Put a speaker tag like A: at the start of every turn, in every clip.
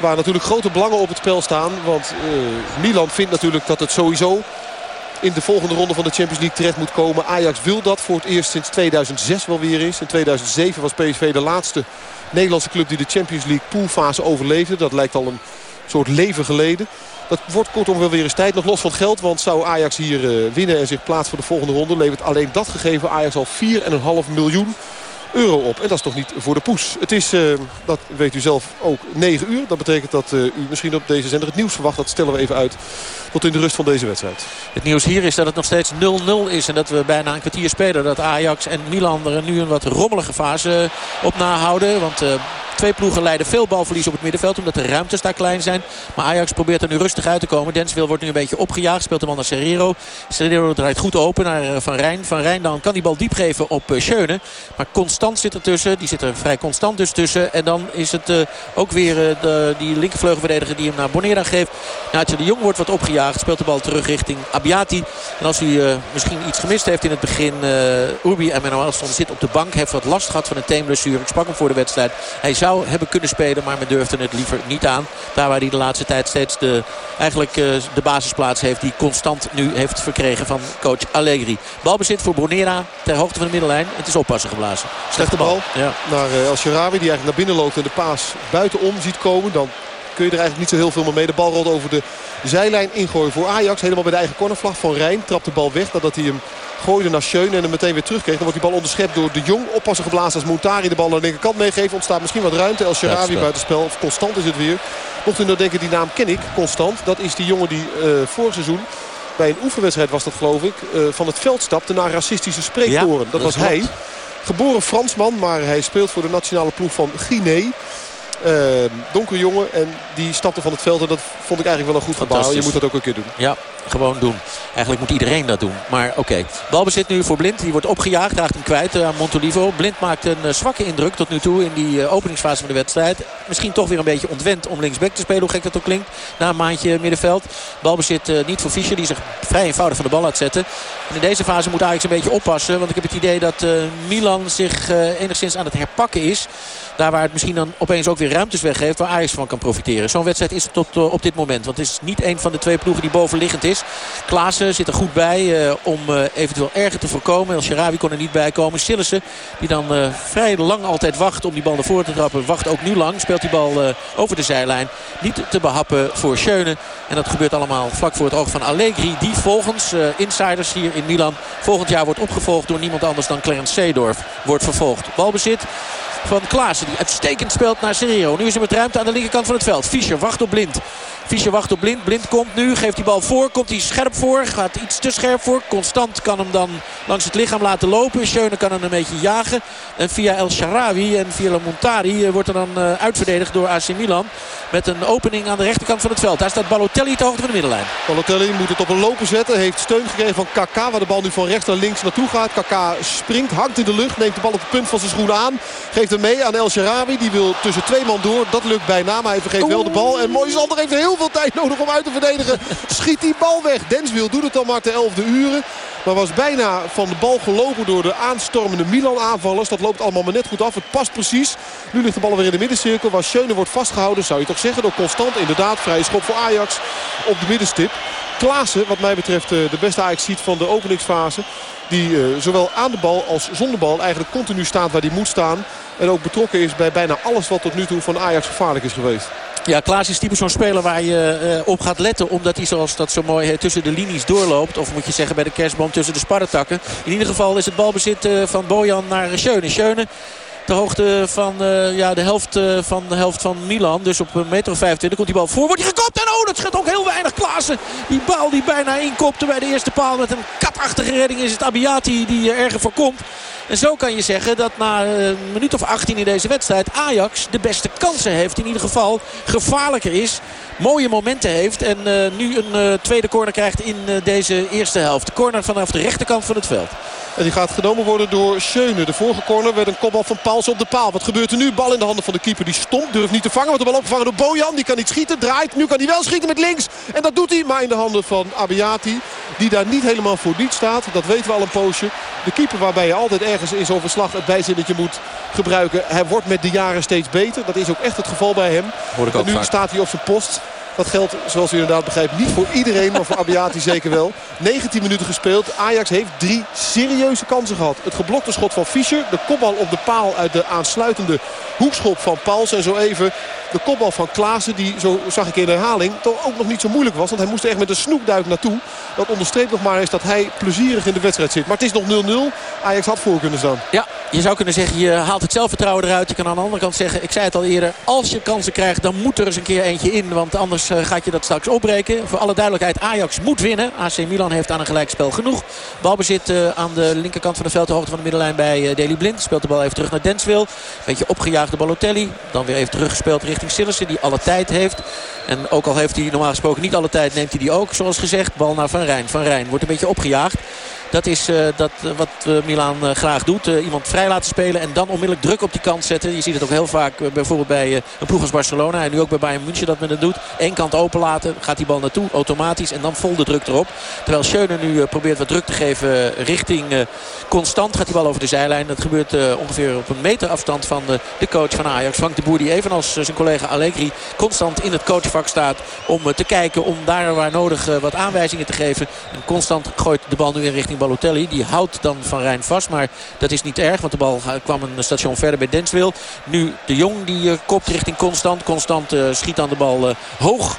A: Waar natuurlijk grote belangen op het spel staan. Want uh, Milan vindt natuurlijk dat het sowieso in de volgende ronde van de Champions League terecht moet komen. Ajax wil dat voor het eerst sinds 2006 wel weer is. In 2007 was PSV de laatste Nederlandse club die de Champions League poolfase overleefde. Dat lijkt al een soort leven geleden. Dat wordt kortom wel weer eens tijd. Nog los van geld. Want zou Ajax hier uh, winnen en zich plaatsen voor de volgende ronde... levert alleen dat gegeven Ajax al 4,5 miljoen euro op. En dat is toch niet voor de poes. Het is, uh, dat weet u zelf, ook 9 uur. Dat betekent dat uh, u misschien op deze zender het nieuws verwacht. Dat stellen we even uit tot in de rust van deze wedstrijd.
B: Het nieuws hier is dat het nog steeds 0-0 is. En dat we bijna een kwartier spelen. Dat Ajax en Milan er nu een wat rommelige fase op nahouden. Want... Uh, Twee ploegen leiden veel balverlies op het middenveld. Omdat de ruimtes daar klein zijn. Maar Ajax probeert er nu rustig uit te komen. Denswil wordt nu een beetje opgejaagd. Speelt hem al naar Serrero. Serrero draait goed open naar Van Rijn. Van Rijn dan kan die bal diep geven op Schöne. Maar constant zit er tussen. Die zit er vrij constant dus tussen. En dan is het uh, ook weer uh, de, die linkervleugelverdediger die hem naar Bonera geeft. Naatje de Jong wordt wat opgejaagd. Speelt de bal terug richting Abiati. En als u uh, misschien iets gemist heeft in het begin. Urbi en Manuel stond zit op de bank. Heeft wat last gehad van een teenblessure. Ik sprak hem voor de wedstrijd. Hij zou hebben kunnen spelen. Maar men durfde het liever niet aan. Daar waar hij de laatste tijd steeds de, eigenlijk, de basisplaats heeft. Die constant nu heeft verkregen van coach Allegri. Balbezit voor Bonera ter hoogte van de middellijn. Het is oppassen geblazen.
A: Slechte bal ja. naar uh, El Sharawi die eigenlijk naar binnen loopt en de paas buitenom ziet komen. Dan kun je er eigenlijk niet zo heel veel meer mee. De bal rolt over de zijlijn ingooien voor Ajax. Helemaal bij de eigen cornervlag van Rijn. Trapt de bal weg nadat hij hem gooide naar Schöne en hem meteen weer terugkreeg. Dan wordt die bal onderschept door de Jong. Oppassen geblazen als Montari de bal naar de linkerkant meegeeft. Ontstaat misschien wat ruimte. El Sharawi buitenspel. Of constant is het weer. Mocht u nou denken die naam ken ik. Constant. Dat is die jongen die uh, vorig seizoen bij een oefenwedstrijd was dat geloof ik. Uh, van het veld stapte naar racistische. Ja, dat, dat was hij. Geboren Fransman, maar hij speelt voor de nationale ploeg van Guinea. Uh, donkere jongen en die stapte van het veld en dat vond ik eigenlijk wel een goed gebaar. Je moet dat ook een keer doen.
B: Ja, gewoon doen. Eigenlijk moet iedereen dat doen. Maar oké. Okay. Balbezit nu voor Blind. Die wordt opgejaagd. Raakt hem kwijt aan Montolivo. Blind maakt een uh, zwakke indruk tot nu toe in die uh, openingsfase van de wedstrijd. Misschien toch weer een beetje ontwend om linksback te spelen. Hoe gek dat ook klinkt. Na een maandje middenveld. Balbezit niet voor Fischer. Die zich vrij eenvoudig van de bal laat zetten. En in deze fase moet Ajax een beetje oppassen. Want ik heb het idee dat Milan zich enigszins aan het herpakken is. Daar waar het misschien dan opeens ook weer ruimtes weggeeft. Waar Ajax van kan profiteren. Zo'n wedstrijd is het tot op dit moment. Want het is niet een van de twee ploegen die bovenliggend is. Klaassen zit er goed bij uh, om uh, eventueel erger te voorkomen. El Sharawi kon er niet bij komen. Sillissen die dan uh, vrij lang altijd wacht om die bal naar voren te trappen. Wacht ook nu lang. Speelt die bal over de zijlijn. Niet te behappen voor Schöne. En dat gebeurt allemaal vlak voor het oog van Allegri. Die volgens insiders hier in Milan volgend jaar wordt opgevolgd door niemand anders dan Clarence Seedorf. Wordt vervolgd. Balbezit van Klaassen. Die uitstekend speelt naar Serrero. Nu is er met ruimte aan de linkerkant van het veld. Fischer wacht op Blind. Fischer wacht op Blind. Blind komt nu. Geeft die bal voor. Komt hij scherp voor. Gaat iets te scherp voor. Constant kan hem dan langs het lichaam laten lopen. Schöne kan hem een beetje jagen. En via El Sharawi en via Montari wordt er dan uitverdedigd door AC Milan. Met een opening aan de rechterkant van het veld. Daar staat Balotelli te hoogte van de middenlijn.
A: Balotelli moet het op een lopen zetten. Heeft steun gekregen van Kaka. Waar de bal nu van rechts naar links naartoe gaat. Kaka springt, hangt in de lucht. Neemt de bal op het punt van zijn schoen aan. Geeft hem mee aan El Sharawi. Die wil tussen twee man door. Dat lukt bijna. Maar hij vergeet wel de bal. En Moisander heeft heel veel tijd nodig om uit te verdedigen. Schiet die bal weg. Denswil doet het al maar te 11e uren. Maar was bijna van de bal gelopen door de aanstormende Milan-aanvallers. Dat loopt allemaal maar net goed af. Het past precies. Nu ligt de bal weer in de middencirkel. Waar Schöne wordt vastgehouden, zou je toch zeggen. Door constant inderdaad vrije schop voor Ajax op de middenstip. Klaassen, wat mij betreft de beste Ajax ziet van de openingsfase. Die uh, zowel aan de bal als zonder bal eigenlijk continu staat waar hij moet staan. En ook betrokken is bij bijna alles wat tot nu toe van Ajax gevaarlijk is geweest.
B: Ja, Klaas is typisch zo'n speler waar je uh, op gaat letten. Omdat hij zoals dat zo mooi tussen de linies doorloopt. Of moet je zeggen bij de kerstboom tussen de sparretakken. In ieder geval is het balbezit uh, van Bojan naar Schöne. Schöne de hoogte van uh, ja, de, helft, uh, van de helft van Milan. Dus op een meter of 25 komt die bal voor. Wordt hij gekopt. En oh, dat schudt ook heel weinig Klaassen. Die bal die bijna inkopte bij de eerste paal. Met een katachtige redding is het Abiati die er erger voor komt. En zo kan je zeggen dat na een minuut of 18 in deze wedstrijd Ajax de beste kansen heeft. In ieder geval gevaarlijker is. Mooie momenten heeft. En uh, nu een uh, tweede corner krijgt in uh, deze eerste helft. De corner vanaf de rechterkant van het veld.
A: En die gaat genomen worden door Schöne. De vorige corner werd een kopbal van Pauls op de paal. Wat gebeurt er nu? Bal in de handen van de keeper. Die stond, durft niet te vangen. Wordt de bal opgevangen door Bojan. Die kan niet schieten. Draait. Nu kan hij wel schieten met links. En dat doet hij. Maar in de handen van Abiati. Die daar niet helemaal voor niet staat. Dat weten we al een poosje. De keeper waarbij je altijd ergens in zo'n verslag het bijzinnetje moet gebruiken. Hij wordt met de jaren steeds beter. Dat is ook echt het geval bij hem. en nu staat hij op zijn post. Dat geldt, zoals u inderdaad begrijpt, niet voor iedereen, maar voor Abiati zeker wel. 19 minuten gespeeld. Ajax heeft drie serieuze kansen gehad. Het geblokte schot van Fischer. De kopbal op de paal uit de aansluitende hoekschop van Pauls. En zo even de kopbal van Klaassen, die zo zag ik in de herhaling, toch ook nog niet zo moeilijk was. Want hij moest er echt met een snoekduik naartoe. Dat onderstreept nog maar eens dat hij plezierig in de wedstrijd zit. Maar het is nog 0-0. Ajax had voor kunnen staan.
B: Ja, je zou kunnen zeggen, je haalt het zelfvertrouwen eruit. Je kan aan de andere kant zeggen, ik zei het al eerder, als je kansen krijgt, dan moet er eens een keer eentje in. Want anders eh, gaat je dat straks opbreken. Voor alle duidelijkheid, Ajax moet winnen. AC Milan heeft aan een gelijkspel genoeg. Balbezit uh, aan de linkerkant van de veld, de hoogte van de middenlijn bij uh, Deli Blind. Speelt de bal even terug naar Denswil. Beetje opgejaagde Balotelli. Dan weer even teruggespeeld richting Sillissen, die alle tijd heeft. En ook al heeft hij normaal gesproken niet alle tijd, neemt hij die ook. Zoals gezegd, bal naar Van Rijn. Van Rijn wordt een beetje opgejaagd. Dat is uh, dat, uh, wat uh, Milan graag doet. iemand vrij laten spelen en dan onmiddellijk druk op die kant zetten. Je ziet het ook heel vaak bijvoorbeeld bij een ploeg als Barcelona. En nu ook bij Bayern München dat men dat doet. Eén kant open laten, gaat die bal naartoe automatisch. En dan vol de druk erop. Terwijl Schöne nu probeert wat druk te geven richting Constant. Gaat die bal over de zijlijn. Dat gebeurt ongeveer op een meter afstand van de coach van Ajax. Frank de Boer die evenals zijn collega Allegri constant in het coachvak staat. Om te kijken, om daar waar nodig wat aanwijzingen te geven. En constant gooit de bal nu in richting Balotelli. Die houdt dan Van Rijn vast. Maar dat is niet erg. Want de bal kwam een station verder bij Denswil. Nu de Jong die uh, kopt richting Constant. Constant uh, schiet aan de bal uh, hoog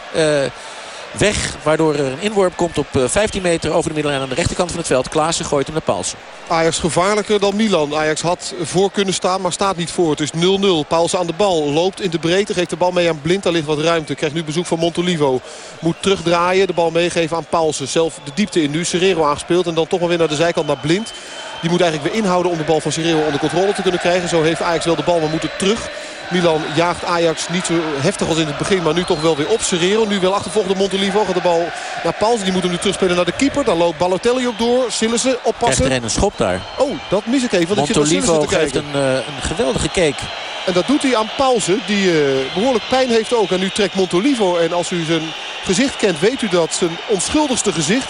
B: weg. Waardoor er een inworp komt op 15 meter over de middenlijn aan de rechterkant van het veld. Klaassen gooit hem naar Paulsen.
A: Ajax gevaarlijker dan Milan. Ajax had voor kunnen staan, maar staat niet voor. Het is 0-0. Paulsen aan de bal. Loopt in de breedte. Geeft de bal mee aan Blind. Daar ligt wat ruimte. Krijgt nu bezoek van Montolivo. Moet terugdraaien. De bal meegeven aan Paulsen. Zelf de diepte in nu. Serrero aangespeeld. En dan toch maar weer naar de zijkant naar Blind. Die moet eigenlijk weer inhouden om de bal van Serrero onder controle te kunnen krijgen. Zo heeft Ajax wel de bal, maar moet het terug. Milan jaagt Ajax niet zo heftig als in het begin. Maar nu toch wel weer op Serrero. Nu wel achtervolgende Montolivo. Gaat de bal naar Pauls. Die moet hem nu terugspelen naar de keeper. Daar loopt Balotelli op door. Sillissen oppassen.
B: Krijgt er een schop daar.
A: Oh, dat mis ik even. Want
B: Montolivo geeft een, uh, een geweldige cake.
A: En dat doet hij aan Paulsen. Die uh, behoorlijk pijn heeft ook. En nu trekt Montolivo. En als u zijn gezicht kent weet u dat. Zijn onschuldigste gezicht.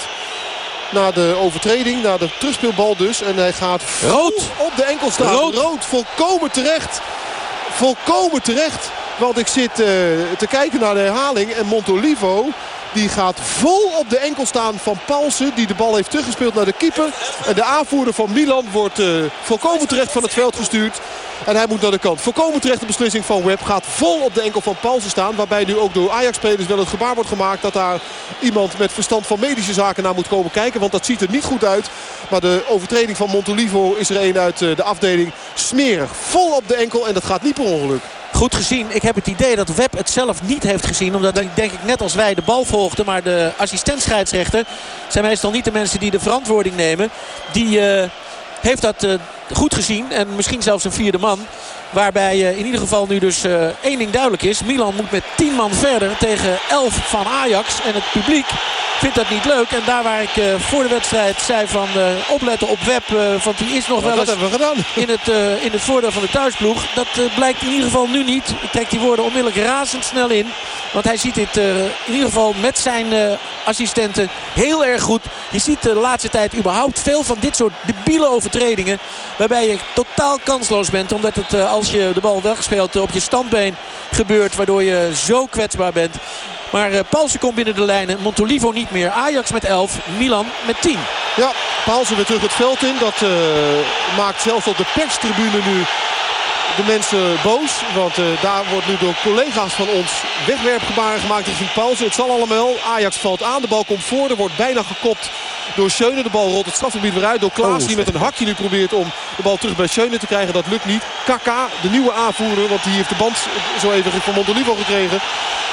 A: Na de overtreding, na de terugspeelbal dus. En hij gaat
B: rood
A: op de enkel staan.
B: Rood.
A: rood volkomen terecht. Volkomen terecht. Want ik zit uh, te kijken naar de herhaling. En Montolivo die gaat vol op de enkel staan van Paulsen. Die de bal heeft teruggespeeld naar de keeper. En de aanvoerder van Milan wordt uh, volkomen terecht van het veld gestuurd. En hij moet naar de kant. Volkomen terecht de beslissing van Webb. Gaat vol op de enkel van Paulsen staan. Waarbij nu ook door Ajax-spelers wel het gebaar wordt gemaakt. Dat daar iemand met verstand van medische zaken naar moet komen kijken. Want dat ziet er niet goed uit. Maar de overtreding van Montolivo is er een uit de afdeling. Smerig. Vol op de enkel. En dat gaat niet per ongeluk.
B: Goed gezien. Ik heb het idee dat Webb het zelf niet heeft gezien. Omdat hij denk ik net als wij de bal volgde. Maar de assistent-scheidsrechter zijn meestal niet de mensen die de verantwoording nemen. Die uh, heeft dat uh, goed gezien. En misschien zelfs een vierde man. Waarbij uh, in ieder geval nu dus één ding duidelijk is. Milan moet met 10 man verder tegen 11 van Ajax. En het publiek vindt dat niet leuk. En daar waar ik uh, voor de wedstrijd zei van opletten op Web. Want die is nog wel
A: eens
B: in het, in het voordeel van de thuisploeg. Dat blijkt in ieder geval nu niet. Ik trek die woorden onmiddellijk razendsnel in. Want hij ziet dit in ieder geval met zijn assistenten heel erg goed. Je ziet de laatste tijd überhaupt veel van dit soort debiele overtredingen. Waarbij je totaal kansloos bent. Omdat het als je de bal weggespeeld op je standbeen gebeurt. Waardoor je zo kwetsbaar bent. Maar uh, Paulsen komt binnen de lijnen. Montolivo niet meer. Ajax met 11. Milan met 10.
A: Ja, Paulsen weer terug het veld in. Dat maakt zelfs op de perstribune nu de mensen boos. Want uh, daar wordt nu door collega's van ons wegwerpgebaren gemaakt richting Paulsen. Het zal allemaal. Ajax valt aan. De bal komt voor. Er wordt bijna gekopt door Schöne. De bal rolt het strafgebied weer uit. Door Klaas oh, die met een hakje nu probeert om de bal terug bij Schöne te krijgen. Dat lukt niet. Kaka, de nieuwe aanvoerder. Want die heeft de band zo even van Montolivo gekregen.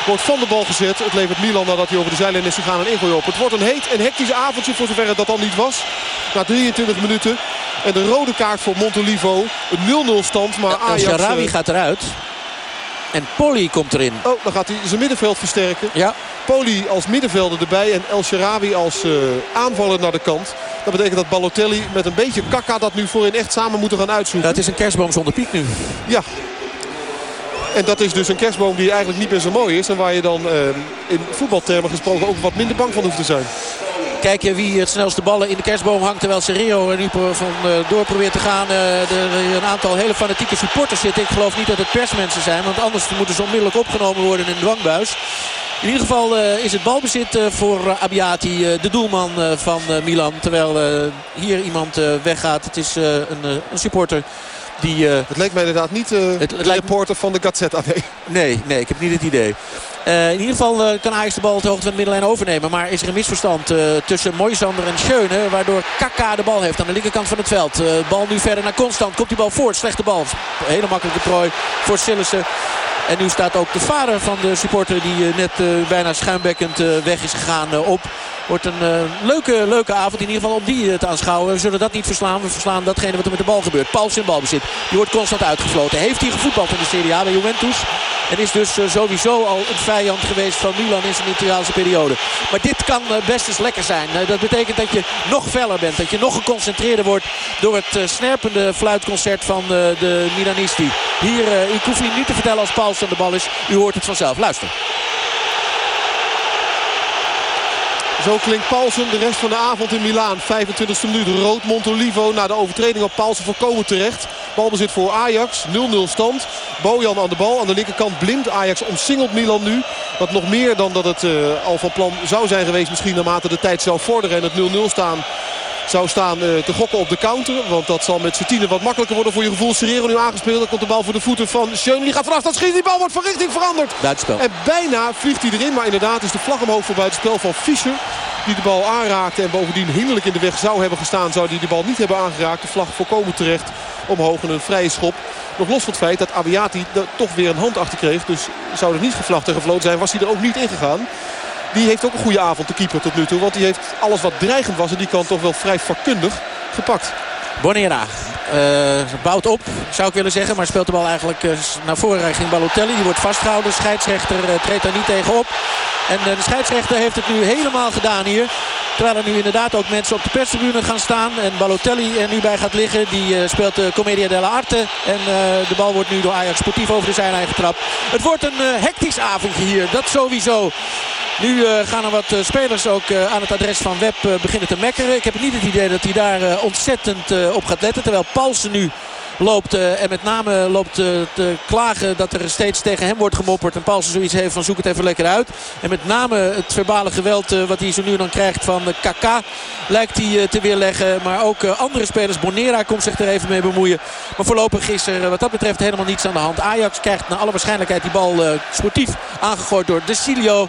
A: Wordt van de bal gezet. Het levert Milan nadat hij over de zijlijn is gegaan een ingooi op. Het wordt een heet en hectisch avondje voor zover het dat al niet was. Na 23 minuten. En de rode kaart voor Montolivo. Een 0-0 stand. Maar Ajax...
B: Sharawi uh... gaat eruit. En Poli komt erin.
A: Oh, dan gaat hij zijn middenveld versterken.
B: Ja.
A: Poli als middenvelder erbij en El Sharawi als uh, aanvaller naar de kant. Dat betekent dat Balotelli met een beetje kakka dat nu voorin echt samen moeten gaan uitzoeken.
B: Het is een kerstboom zonder piek nu.
A: Ja. En dat is dus een kerstboom die eigenlijk niet meer zo mooi is. En waar je dan uh, in voetbaltermen gesproken ook wat minder bang van hoeft te zijn.
B: Kijken wie het snelste ballen in de kerstboom hangt. Terwijl Serrero er nu van door probeert te gaan. er een aantal hele fanatieke supporters zitten. Ik geloof niet dat het persmensen zijn. Want anders moeten ze onmiddellijk opgenomen worden in een dwangbuis. In ieder geval is het balbezit voor Abiati, de doelman van Milan. Terwijl hier iemand weggaat. Het is een supporter die, uh,
A: het leek mij inderdaad niet uh, het, het de reporter van de Gazzetta. Nee.
B: nee, nee, ik heb niet het idee. Uh, in ieder geval uh, kan Ajax de bal op de hoogte van de middenlijn overnemen. Maar is er een misverstand uh, tussen Moisander en Schöne. Waardoor Kaka de bal heeft aan de linkerkant van het veld. bal nu verder naar Constant. Komt die bal voort. Slechte bal. Hele makkelijke prooi voor Sillissen. En nu staat ook de vader van de supporter die net bijna schuimbekkend weg is gegaan op. Wordt een uh, leuke, leuke avond in ieder geval om die uh, te aanschouwen. We zullen dat niet verslaan. We verslaan datgene wat er met de bal gebeurt. Pauls in balbezit. Die wordt constant uitgefloten. Heeft hij gevoetbald in de Serie A bij Juventus. En is dus uh, sowieso al een vijand geweest van Milan in zijn Italiaanse periode. Maar dit kan best eens lekker zijn. dat betekent dat je nog feller bent. Dat je nog geconcentreerder wordt door het snerpende fluitconcert van de Milanisti. Hier, ik hoef niet te vertellen als Pauls aan de bal is. U hoort het vanzelf. Luister.
A: Zo klinkt Paulsen de rest van de avond in Milaan. 25e minuut. Rood Montolivo na de overtreding op Paulsen voorkomen terecht. Balbezit voor Ajax. 0-0 stand. Bojan aan de bal. Aan de linkerkant blind. Ajax omsingelt Milan nu. Wat nog meer dan dat het uh, al van plan zou zijn geweest. Misschien naarmate de tijd zou vorderen. En het 0-0 staan zou staan uh, te gokken op de counter. Want dat zal met Cetine wat makkelijker worden voor je gevoel. Serrero nu aangespeeld. Dan komt de bal voor de voeten van Schöne. Die gaat vanaf. Dat schiet. Die bal wordt van richting veranderd.
B: Buitenspel.
A: En bijna vliegt hij erin. Maar inderdaad is de vlag omhoog voor buitenspel van Fischer. Die de bal aanraakte en bovendien hinderlijk in de weg zou hebben gestaan. Zou die de bal niet hebben aangeraakt. De vlag volkomen terecht. Omhoog en een vrije schop. Nog los van het feit dat Abiati er toch weer een hand achter kreeg. Dus zou er niet gevlacht en gefloten zijn. Was hij er ook niet ingegaan. Die heeft ook een goede avond, de keeper tot nu toe. Want die heeft alles wat dreigend was en die kan toch wel vrij vakkundig gepakt.
B: Bonera bouwt op, zou ik willen zeggen. Maar speelt de bal eigenlijk uh, naar voren richting Balotelli. Die wordt vastgehouden. De scheidsrechter uh, treedt daar niet tegen op. En de scheidsrechter heeft het nu helemaal gedaan hier. Terwijl er nu inderdaad ook mensen op de perstribune gaan staan. En Balotelli er nu bij gaat liggen. Die speelt de Commedia della Arte. En de bal wordt nu door Ajax sportief over de zijlijn getrapt. Het wordt een hectisch avondje hier. Dat sowieso. Nu uh, gaan er wat uh, spelers ook uh, aan het adres van Web beginnen te mekkeren. Ik heb niet het idee dat hij daar ontzettend op gaat letten. Terwijl Paulsen nu loopt en met name loopt te klagen dat er steeds tegen hem wordt gemopperd. En Paulsen zoiets heeft van zoek het even lekker uit. En met name het verbale geweld wat hij zo nu dan krijgt van Kaka lijkt hij te weerleggen. Maar ook andere spelers. Bonera komt zich er even mee bemoeien. Maar voorlopig is er wat dat betreft helemaal niets aan de hand. Ajax krijgt naar alle waarschijnlijkheid die bal sportief aangegooid door De Silio.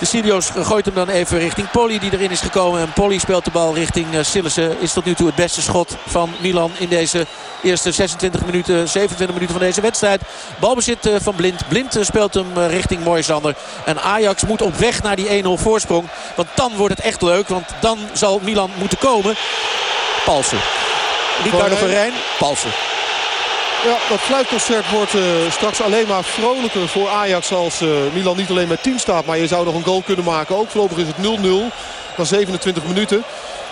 B: De Sirius gooit hem dan even richting Poli die erin is gekomen. En Poli speelt de bal richting uh, Sillissen. Is tot nu toe het beste schot van Milan in deze eerste 26 minuten, 27 minuten van deze wedstrijd. Balbezit uh, van Blind. Blind uh, speelt hem richting Moisander. En Ajax moet op weg naar die 1-0 voorsprong. Want dan wordt het echt leuk. Want dan zal Milan moeten komen. Palsen. Ricardo Verijn. Palsen.
A: Ja, dat fluitconcert wordt uh, straks alleen maar vrolijker voor Ajax als uh, Milan niet alleen met 10 staat. Maar je zou nog een goal kunnen maken. Ook voorlopig is het 0-0 na 27 minuten.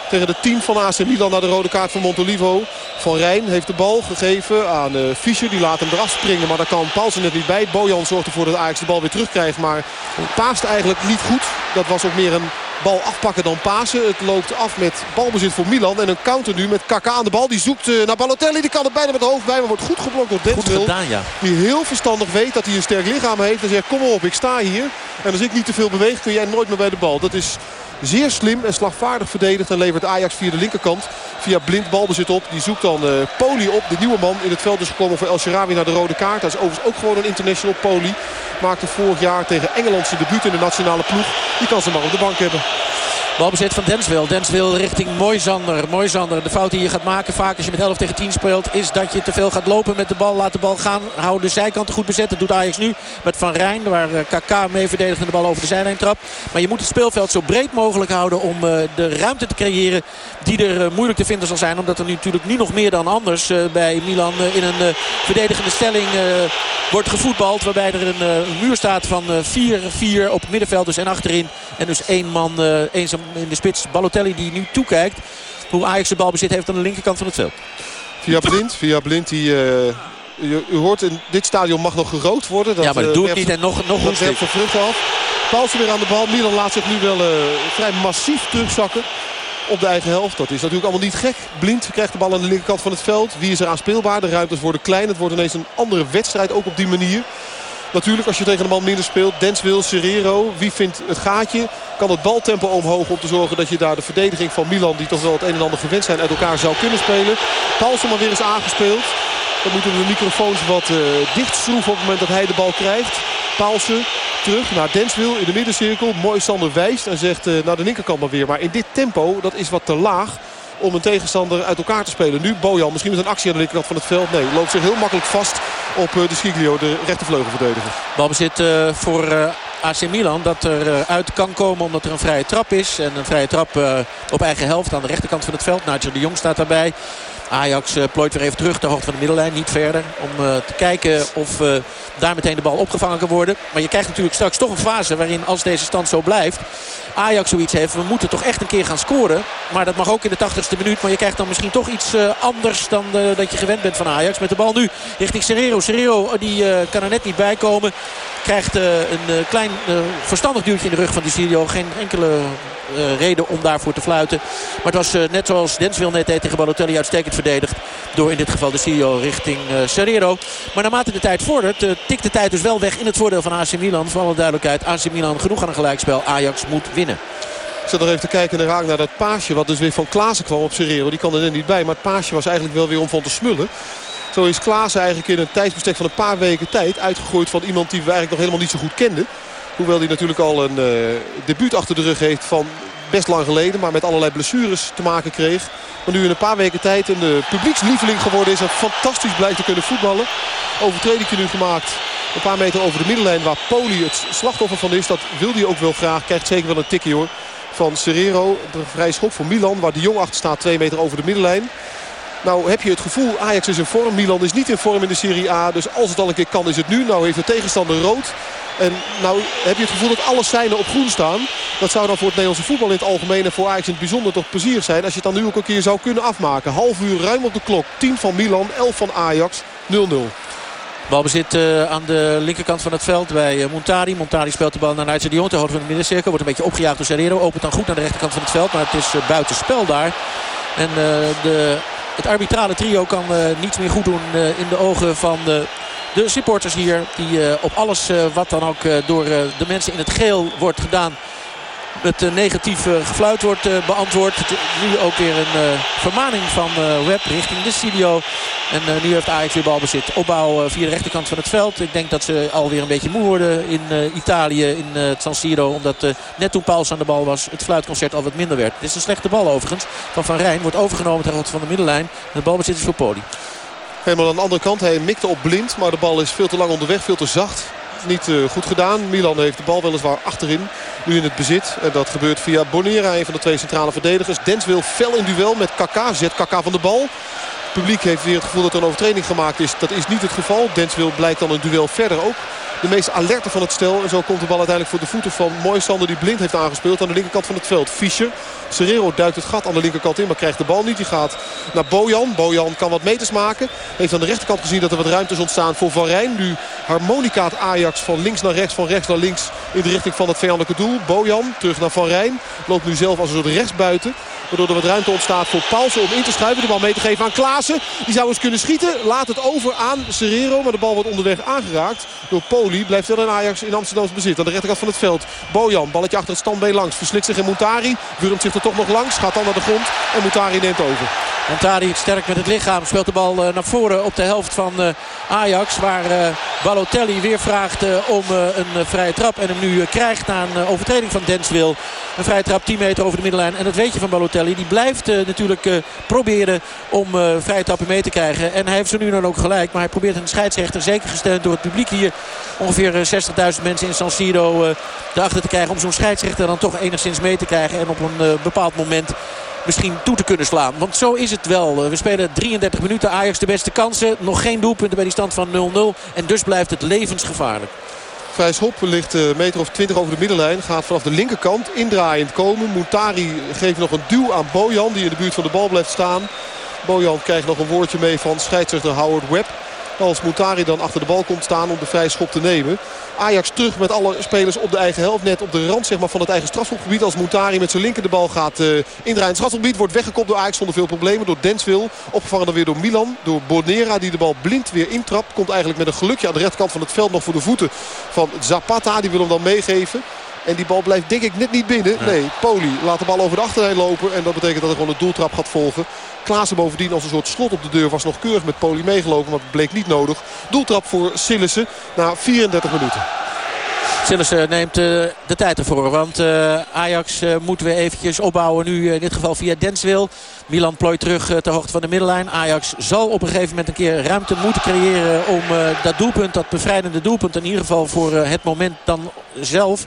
A: Tegen de 10 van AC Milan naar de rode kaart van Montolivo. Van Rijn heeft de bal gegeven aan uh, Fischer. Die laat hem eraf springen. Maar daar kan Paulsen net niet bij. Bojan zorgt ervoor dat Ajax de bal weer terugkrijgt. Maar paast eigenlijk niet goed. Dat was ook meer een Bal afpakken dan Pasen. Het loopt af met balbezit voor Milan. En een counter nu met Kaka aan de bal. Die zoekt uh, naar Balotelli. Die kan er bijna met de hoofd bij. Maar wordt goed geblokt door Denzel.
B: Ja.
A: Die heel verstandig weet dat hij een sterk lichaam heeft. En zegt kom op ik sta hier. En als ik niet te veel beweeg kun jij nooit meer bij de bal. Dat is Zeer slim en slagvaardig verdedigd. En levert Ajax via de linkerkant. Via blind balbezit op. Die zoekt dan uh, Poli op. De nieuwe man in het veld is gekomen voor El Sharawi naar de rode kaart. Hij is overigens ook gewoon een international Poli. Maakte vorig jaar tegen Engeland zijn debuut in de nationale ploeg. Die kan ze maar op de bank hebben.
B: Balbezit van Denswil. Denswil richting Moisander. Moisander, de fout die je gaat maken vaak als je met 11 tegen 10 speelt... is dat je te veel gaat lopen met de bal. Laat de bal gaan. Hou de zijkanten goed bezet. Dat doet Ajax nu met Van Rijn. Waar KK eh, mee verdedigt en de bal over de zijlijn trapt. Maar je moet het speelveld zo breed mogelijk houden... om eh, de ruimte te creëren die er eh, moeilijk te vinden zal zijn. Omdat er nu natuurlijk nu nog meer dan anders bij Milan in een verdedigende stelling wordt gevoetbald. Waarbij er een muur staat van 4-4 op middenveld dus en achterin. En dus één man, één in de spits Balotelli die nu toekijkt. Hoe Ajax de bal bezit heeft aan de linkerkant van het veld.
A: Via Blind, via Blind die... Uh, u, hoort, in dit stadion mag nog gerookt worden. Dat,
B: ja, maar dat uh, doet niet en nog, nog
A: dat vruchten af. Paulsen weer aan de bal. Milan laat zich nu wel vrij massief terugzakken op de eigen helft. Dat is natuurlijk allemaal niet gek. Blind krijgt de bal aan de linkerkant van het veld. Wie is er aan speelbaar? De ruimtes worden klein. Het wordt ineens een andere wedstrijd ook op die manier. Natuurlijk als je tegen een man minder speelt. Dens wil, Serrero. Wie vindt het gaatje? Kan het baltempo omhoog om te zorgen dat je daar de verdediging van Milan... die toch wel het een en ander gewend zijn uit elkaar zou kunnen spelen. Paulsen maar weer eens aangespeeld. Dan moeten we de microfoons wat uh, dicht schroeven op het moment dat hij de bal krijgt. Paulsen terug naar Denswil in de middencirkel. Mooi Sander wijst en zegt uh, naar de linkerkant maar weer. Maar in dit tempo, dat is wat te laag om een tegenstander uit elkaar te spelen. Nu Bojan, misschien met een actie aan de linkerkant van het veld. Nee, loopt zich heel makkelijk vast op eh, de Schiglio, de rechtervleugelverdediger.
B: Balbezit uh, voor uh, AC Milan dat er uit kan komen omdat er een vrije trap is. En een vrije trap op eigen helft aan de rechterkant van het veld. Nigel de Jong staat daarbij. Ajax plooit weer even terug ter hoogte van de middenlijn. Niet verder om te kijken of daar meteen de bal opgevangen kan worden. Maar je krijgt natuurlijk straks toch een fase waarin als deze stand zo blijft... Ajax zoiets heeft. We moeten toch echt een keer gaan scoren. Maar dat mag ook in de 80ste minuut. Maar je krijgt dan misschien toch iets anders dan dat je gewend bent van Ajax. Met de bal nu richting Serrero. Serrero die kan er net niet bij komen. Krijgt een klein verstandig duwtje in de rug van Di Silio. Geen enkele reden om daarvoor te fluiten. Maar het was net zoals Denswil net deed tegen Balotelli uitstekend verdedigd. Door in dit geval de CEO richting Serrero. Maar naarmate de tijd vordert, tikt de tijd dus wel weg in het voordeel van AC Milan. Voor alle duidelijkheid, AC Milan genoeg aan een gelijkspel. Ajax moet winnen.
A: Ik zat nog even te kijken naar, dat paasje wat dus weer van Klaassen kwam op Serrero. Die kan er niet bij, maar het paasje was eigenlijk wel weer om van te smullen. Zo is Klaassen eigenlijk in een tijdsbestek van een paar weken tijd uitgegooid van iemand die we eigenlijk nog helemaal niet zo goed kenden. Hoewel hij natuurlijk al een uh, debuut achter de rug heeft van best lang geleden. Maar met allerlei blessures te maken kreeg. Maar nu in een paar weken tijd een uh, publiekslieveling geworden is. En fantastisch blijkt te kunnen voetballen. Overtreding nu gemaakt. Een paar meter over de middenlijn waar Poli het slachtoffer van is. Dat wil hij ook wel graag. Krijgt zeker wel een tikje hoor. Van Serrero. De vrij schop voor Milan. Waar de Jong achter staat. Twee meter over de middenlijn. Nou heb je het gevoel, Ajax is in vorm. Milan is niet in vorm in de Serie A. Dus als het al een keer kan is het nu. Nou heeft de tegenstander rood. En nou heb je het gevoel dat alle seinen op groen staan. Dat zou dan voor het Nederlandse voetbal in het algemeen en voor Ajax in het bijzonder toch plezier zijn. Als je het dan nu ook een keer zou kunnen afmaken. Half uur ruim op de klok. 10 van Milan, 11 van Ajax, 0-0.
B: Balbezit uh, aan de linkerkant van het veld bij uh, Montari. Montari speelt de bal naar Nigel de van de middencirkel. Wordt een beetje opgejaagd door Serrero. Opent dan goed naar de rechterkant van het veld. Maar het is buiten spel daar. En de, het arbitrale trio kan niets meer goed doen in de ogen van de de supporters hier die uh, op alles uh, wat dan ook uh, door de mensen in het geel wordt gedaan met negatief gefluit wordt beantwoord. Nu ook weer een vermaning van Web richting de studio. En nu heeft Ajax weer balbezit. Opbouw via de rechterkant van het veld. Ik denk dat ze alweer een beetje moe worden in Italië, in het San Siro. Omdat net toen Pauls aan de bal was, het fluitconcert al wat minder werd. Dit is een slechte bal overigens van Van Rijn. Wordt overgenomen ter van de middenlijn. Het balbezit is voor Poli.
A: Helemaal aan de andere kant. Hij mikte op blind. Maar de bal is veel te lang onderweg. Veel te zacht. Niet uh, goed gedaan. Milan heeft de bal weliswaar achterin. Nu in het bezit. En dat gebeurt via Bonera. Een van de twee centrale verdedigers. Dens wil fel in duel met Kaka. Zet Kaka van de bal. Het publiek heeft weer het gevoel dat er een overtreding gemaakt is. Dat is niet het geval. Dens wil blijkt dan een duel verder ook de meest alerte van het stel. En zo komt de bal uiteindelijk voor de voeten van Moisander die blind heeft aangespeeld aan de linkerkant van het veld. Fischer. Serrero duikt het gat aan de linkerkant in, maar krijgt de bal niet. Die gaat naar Bojan. Bojan kan wat meters maken. Heeft aan de rechterkant gezien dat er wat ruimtes ontstaan voor Van Rijn. Nu harmonicaat Ajax van links naar rechts, van rechts naar links in de richting van het vijandelijke doel. Bojan terug naar Van Rijn. Loopt nu zelf als een soort rechtsbuiten. Waardoor er wat ruimte ontstaat voor Paulsen om in te schuiven. De bal mee te geven aan Klaassen. Die zou eens kunnen schieten. Laat het over aan Serrero. Maar de bal wordt onderweg aangeraakt door Poli. Blijft wel in Ajax in Amsterdamse bezit. Aan de rechterkant van het veld. Bojan, balletje achter het standbeen langs. Verslikt zich in Montari. Wurmt zich er toch nog langs. Gaat dan naar de grond. En Montari neemt over.
B: Montari sterk met het lichaam. Speelt de bal eh, naar voren op de helft van eh, Ajax. Waar uh, Balotelli weer vraagt om een vrije trap. En hem nu krijgt na een overtreding van Denswil. Een vrije trap 10 meter over de middenlijn. En dat weet je van Balotelli. Die blijft natuurlijk proberen om vrije trappen mee te krijgen. En hij heeft ze nu dan ook gelijk. Maar hij probeert een scheidsrechter, zeker gesteund door het publiek hier. Ongeveer 60.000 mensen in San Siro erachter te krijgen. Om zo'n scheidsrechter dan toch enigszins mee te krijgen. En op een bepaald moment misschien toe te kunnen slaan. Want zo is het wel. We spelen 33 minuten. Ajax de beste kansen. Nog geen doelpunten bij die stand van 0-0. En dus blijft het levensgevaarlijk.
A: Vrij schop ligt een meter of 20 over de middenlijn. Gaat vanaf de linkerkant indraaiend komen. Moutari geeft nog een duw aan Bojan. Die in de buurt van de bal blijft staan. Bojan krijgt nog een woordje mee van scheidsrechter Howard Webb. Als Moutari dan achter de bal komt staan om de vrije schop te nemen. Ajax terug met alle spelers op de eigen helft. Net op de rand zeg maar, van het eigen strafschopgebied. Als Moutari met zijn linker de bal gaat uh, indraaien. Het strafschopgebied wordt weggekopt door Ajax zonder veel problemen. Door Denswil. Opgevangen dan weer door Milan. Door Bonera die de bal blind weer intrapt. Komt eigenlijk met een gelukje aan de rechterkant van het veld nog voor de voeten van Zapata. Die wil hem dan meegeven. En die bal blijft denk ik net niet binnen. Nee, Poli laat de bal over de achterlijn lopen. En dat betekent dat er gewoon een doeltrap gaat volgen. Klaassen bovendien als een soort slot op de deur was nog keurig met Poli meegelopen. Maar het bleek niet nodig. Doeltrap voor Sillissen na 34 minuten.
B: Sillissen neemt uh, de tijd ervoor. Want uh, Ajax uh, moeten we eventjes opbouwen. Nu in dit geval via Denswil. Milan plooit terug ter hoogte van de middenlijn. Ajax zal op een gegeven moment een keer ruimte moeten creëren. Om dat doelpunt, dat bevrijdende doelpunt. In ieder geval voor het moment dan zelf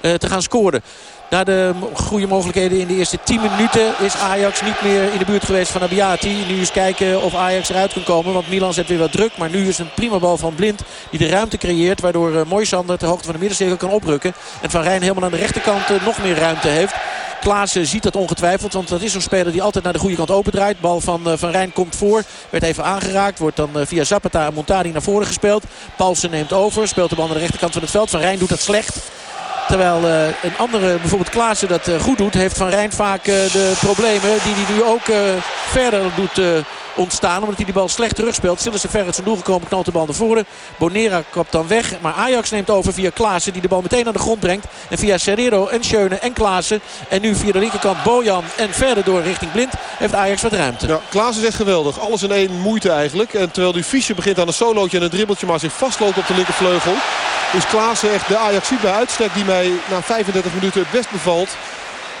B: te gaan scoren. Na de goede mogelijkheden in de eerste 10 minuten is Ajax niet meer in de buurt geweest van Abiati. Nu eens kijken of Ajax eruit kan komen. Want Milan zet weer wat druk. Maar nu is een prima bal van Blind die de ruimte creëert. Waardoor uh, Moisander ter hoogte van de middencirkel kan oprukken. En Van Rijn helemaal aan de rechterkant uh, nog meer ruimte heeft. Klaassen ziet dat ongetwijfeld. Want dat is zo'n speler die altijd naar de goede kant opendraait. Bal van uh, Van Rijn komt voor. Werd even aangeraakt. Wordt dan via Zapata en Montari naar voren gespeeld. Paulsen neemt over. Speelt de bal aan de rechterkant van het veld. Van Rijn doet dat slecht. Terwijl uh, een andere, bijvoorbeeld Klaassen, dat uh, goed doet. Heeft Van Rijn vaak uh, de problemen die hij nu ook verder doet ontstaan. Omdat hij die bal slecht terugspeelt. Sillissen ver uit zijn doel gekomen, knalt de bal naar voren. Bonera kapt dan weg. Maar Ajax neemt over via Klaassen die de bal meteen aan de grond brengt. En via Serrero en Schöne en Klaassen. En nu via de linkerkant Bojan en verder door richting Blind heeft Ajax wat ruimte.
A: Ja, Klaassen is echt geweldig. Alles in één moeite eigenlijk. En terwijl die Fischer begint aan een solootje en een dribbeltje maar zich vastloopt op de linkervleugel. Is Klaassen echt de Ajax bij uitstek die mij na 35 minuten best bevalt.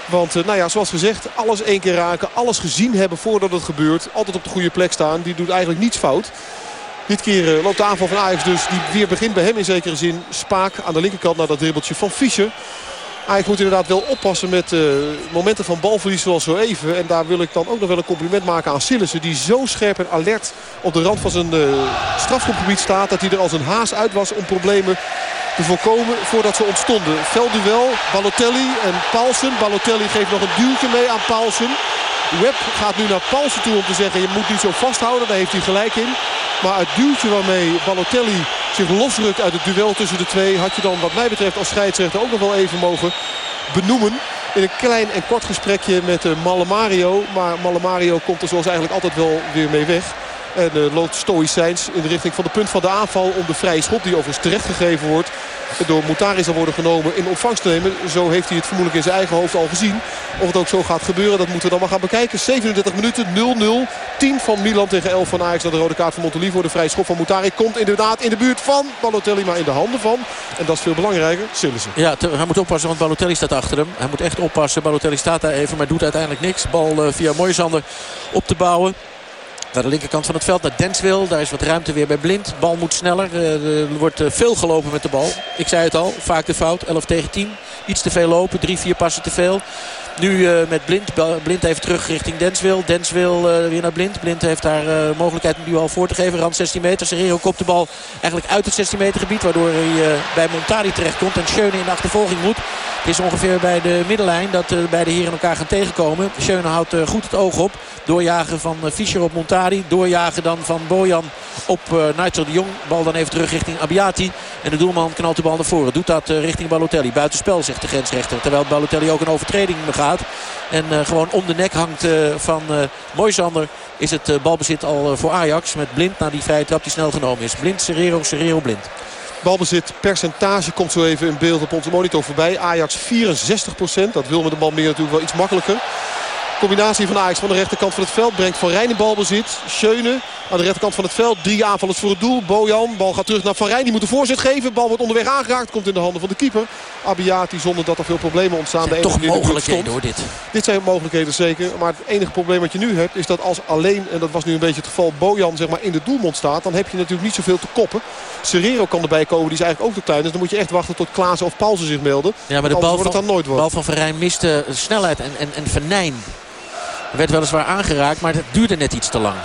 A: Want nou ja, zoals gezegd, alles één keer raken. Alles gezien hebben voordat het gebeurt. Altijd op de goede plek staan. Die doet eigenlijk niets fout. Dit keer uh, loopt de aanval van Ajax dus. Die weer begint bij hem in zekere zin. Spaak aan de linkerkant naar dat dribbeltje van Fischer. Ajax moet inderdaad wel oppassen met uh, momenten van balverlies zoals zo even. En daar wil ik dan ook nog wel een compliment maken aan Sillissen. Die zo scherp en alert op de rand van zijn uh, strafgroepgebied staat. Dat hij er als een haas uit was om problemen te voorkomen voordat ze ontstonden. Veldduel, Balotelli en Paulsen. Balotelli geeft nog een duwtje mee aan Paulsen. Webb gaat nu naar Paulsen toe om te zeggen je moet niet zo vasthouden. Daar heeft hij gelijk in. Maar het duwtje waarmee Balotelli zich losrukt uit het duel tussen de twee... had je dan wat mij betreft als scheidsrechter ook nog wel even mogen benoemen. In een klein en kort gesprekje met uh, Malle Mario. Maar Malle Mario komt er zoals eigenlijk altijd wel weer mee weg. En uh, loopt stoïcijns in de richting van de punt van de aanval om de vrije schop. Die overigens terecht gegeven wordt. Door Moutari zal worden genomen in ontvangst te nemen. Zo heeft hij het vermoedelijk in zijn eigen hoofd al gezien. Of het ook zo gaat gebeuren, dat moeten we dan maar gaan bekijken. 37 minuten, 0-0. 10 van Milan tegen 11 van Ajax. Dat de rode kaart van Montolivo. De vrije schop van Moutari komt inderdaad in de buurt van Balotelli. Maar in de handen van, en dat is veel belangrijker, Sillissen.
B: Ja, hij moet oppassen, want Balotelli staat achter hem. Hij moet echt oppassen. Balotelli staat daar even, maar doet uiteindelijk niks. Bal uh, via Moisander op te bouwen. Naar de linkerkant van het veld, naar Denswil. Daar is wat ruimte weer bij Blind. Bal moet sneller. Er wordt veel gelopen met de bal. Ik zei het al, vaak de fout. 11 tegen 10. Iets te veel lopen, drie, vier passen te veel. Nu uh, met Blind. Blind even terug richting Denswil. Denswil uh, weer naar Blind. Blind heeft daar uh, mogelijkheid nu al voor te geven. Rand 16 meter. Serrero kopt de bal eigenlijk uit het 16 meter gebied. Waardoor hij bij Montari terechtkomt. En Schöne in de achtervolging moet. Het is ongeveer bij de middenlijn dat beide heren elkaar gaan tegenkomen. Schöne houdt goed het oog op. Doorjagen van Fischer op Montari. Doorjagen dan van Bojan op Nigel de Jong. Bal dan even terug richting Abiati. En de doelman knalt de bal naar voren. Doet dat richting Balotelli. Buitenspel zegt de grensrechter. Terwijl Balotelli ook een overtreding gaat. En uh, gewoon om de nek hangt uh, van uh, Moisander is het balbezit al voor Ajax. Met Blind naar die vrije trap die snel genomen is. Blind, Serrero, Serrero, Blind.
A: Balbezit percentage komt zo even in beeld op onze monitor voorbij. Ajax 64%. Dat wil met de bal meer natuurlijk wel iets makkelijker. Combinatie van Ajax van de rechterkant van het veld brengt Van Rijn in balbezit. Schöne aan de rechterkant van het veld. Drie aanvallers voor het doel. Bojan, bal gaat terug naar Van Rijn. Die moet de voorzet geven. Bal wordt onderweg aangeraakt. Komt in de handen van de keeper. Abiati zonder dat er veel problemen ontstaan.
B: Zijn de toch mogelijkheden hoor dit.
A: Dit zijn mogelijkheden zeker. Maar het enige probleem wat je nu hebt is dat als alleen, en dat was nu een beetje het geval, Bojan zeg maar in de doelmond staat. Dan heb je natuurlijk niet zoveel te koppen. Serrero kan erbij komen. Die is eigenlijk ook te klein. Dus dan moet je echt wachten tot Klaas of Paulsen zich melden.
B: Ja, maar de bal van, dan nooit bal van Van Rijn miste snelheid en, en, en venijn. Werd weliswaar aangeraakt, maar het duurde net iets te lang.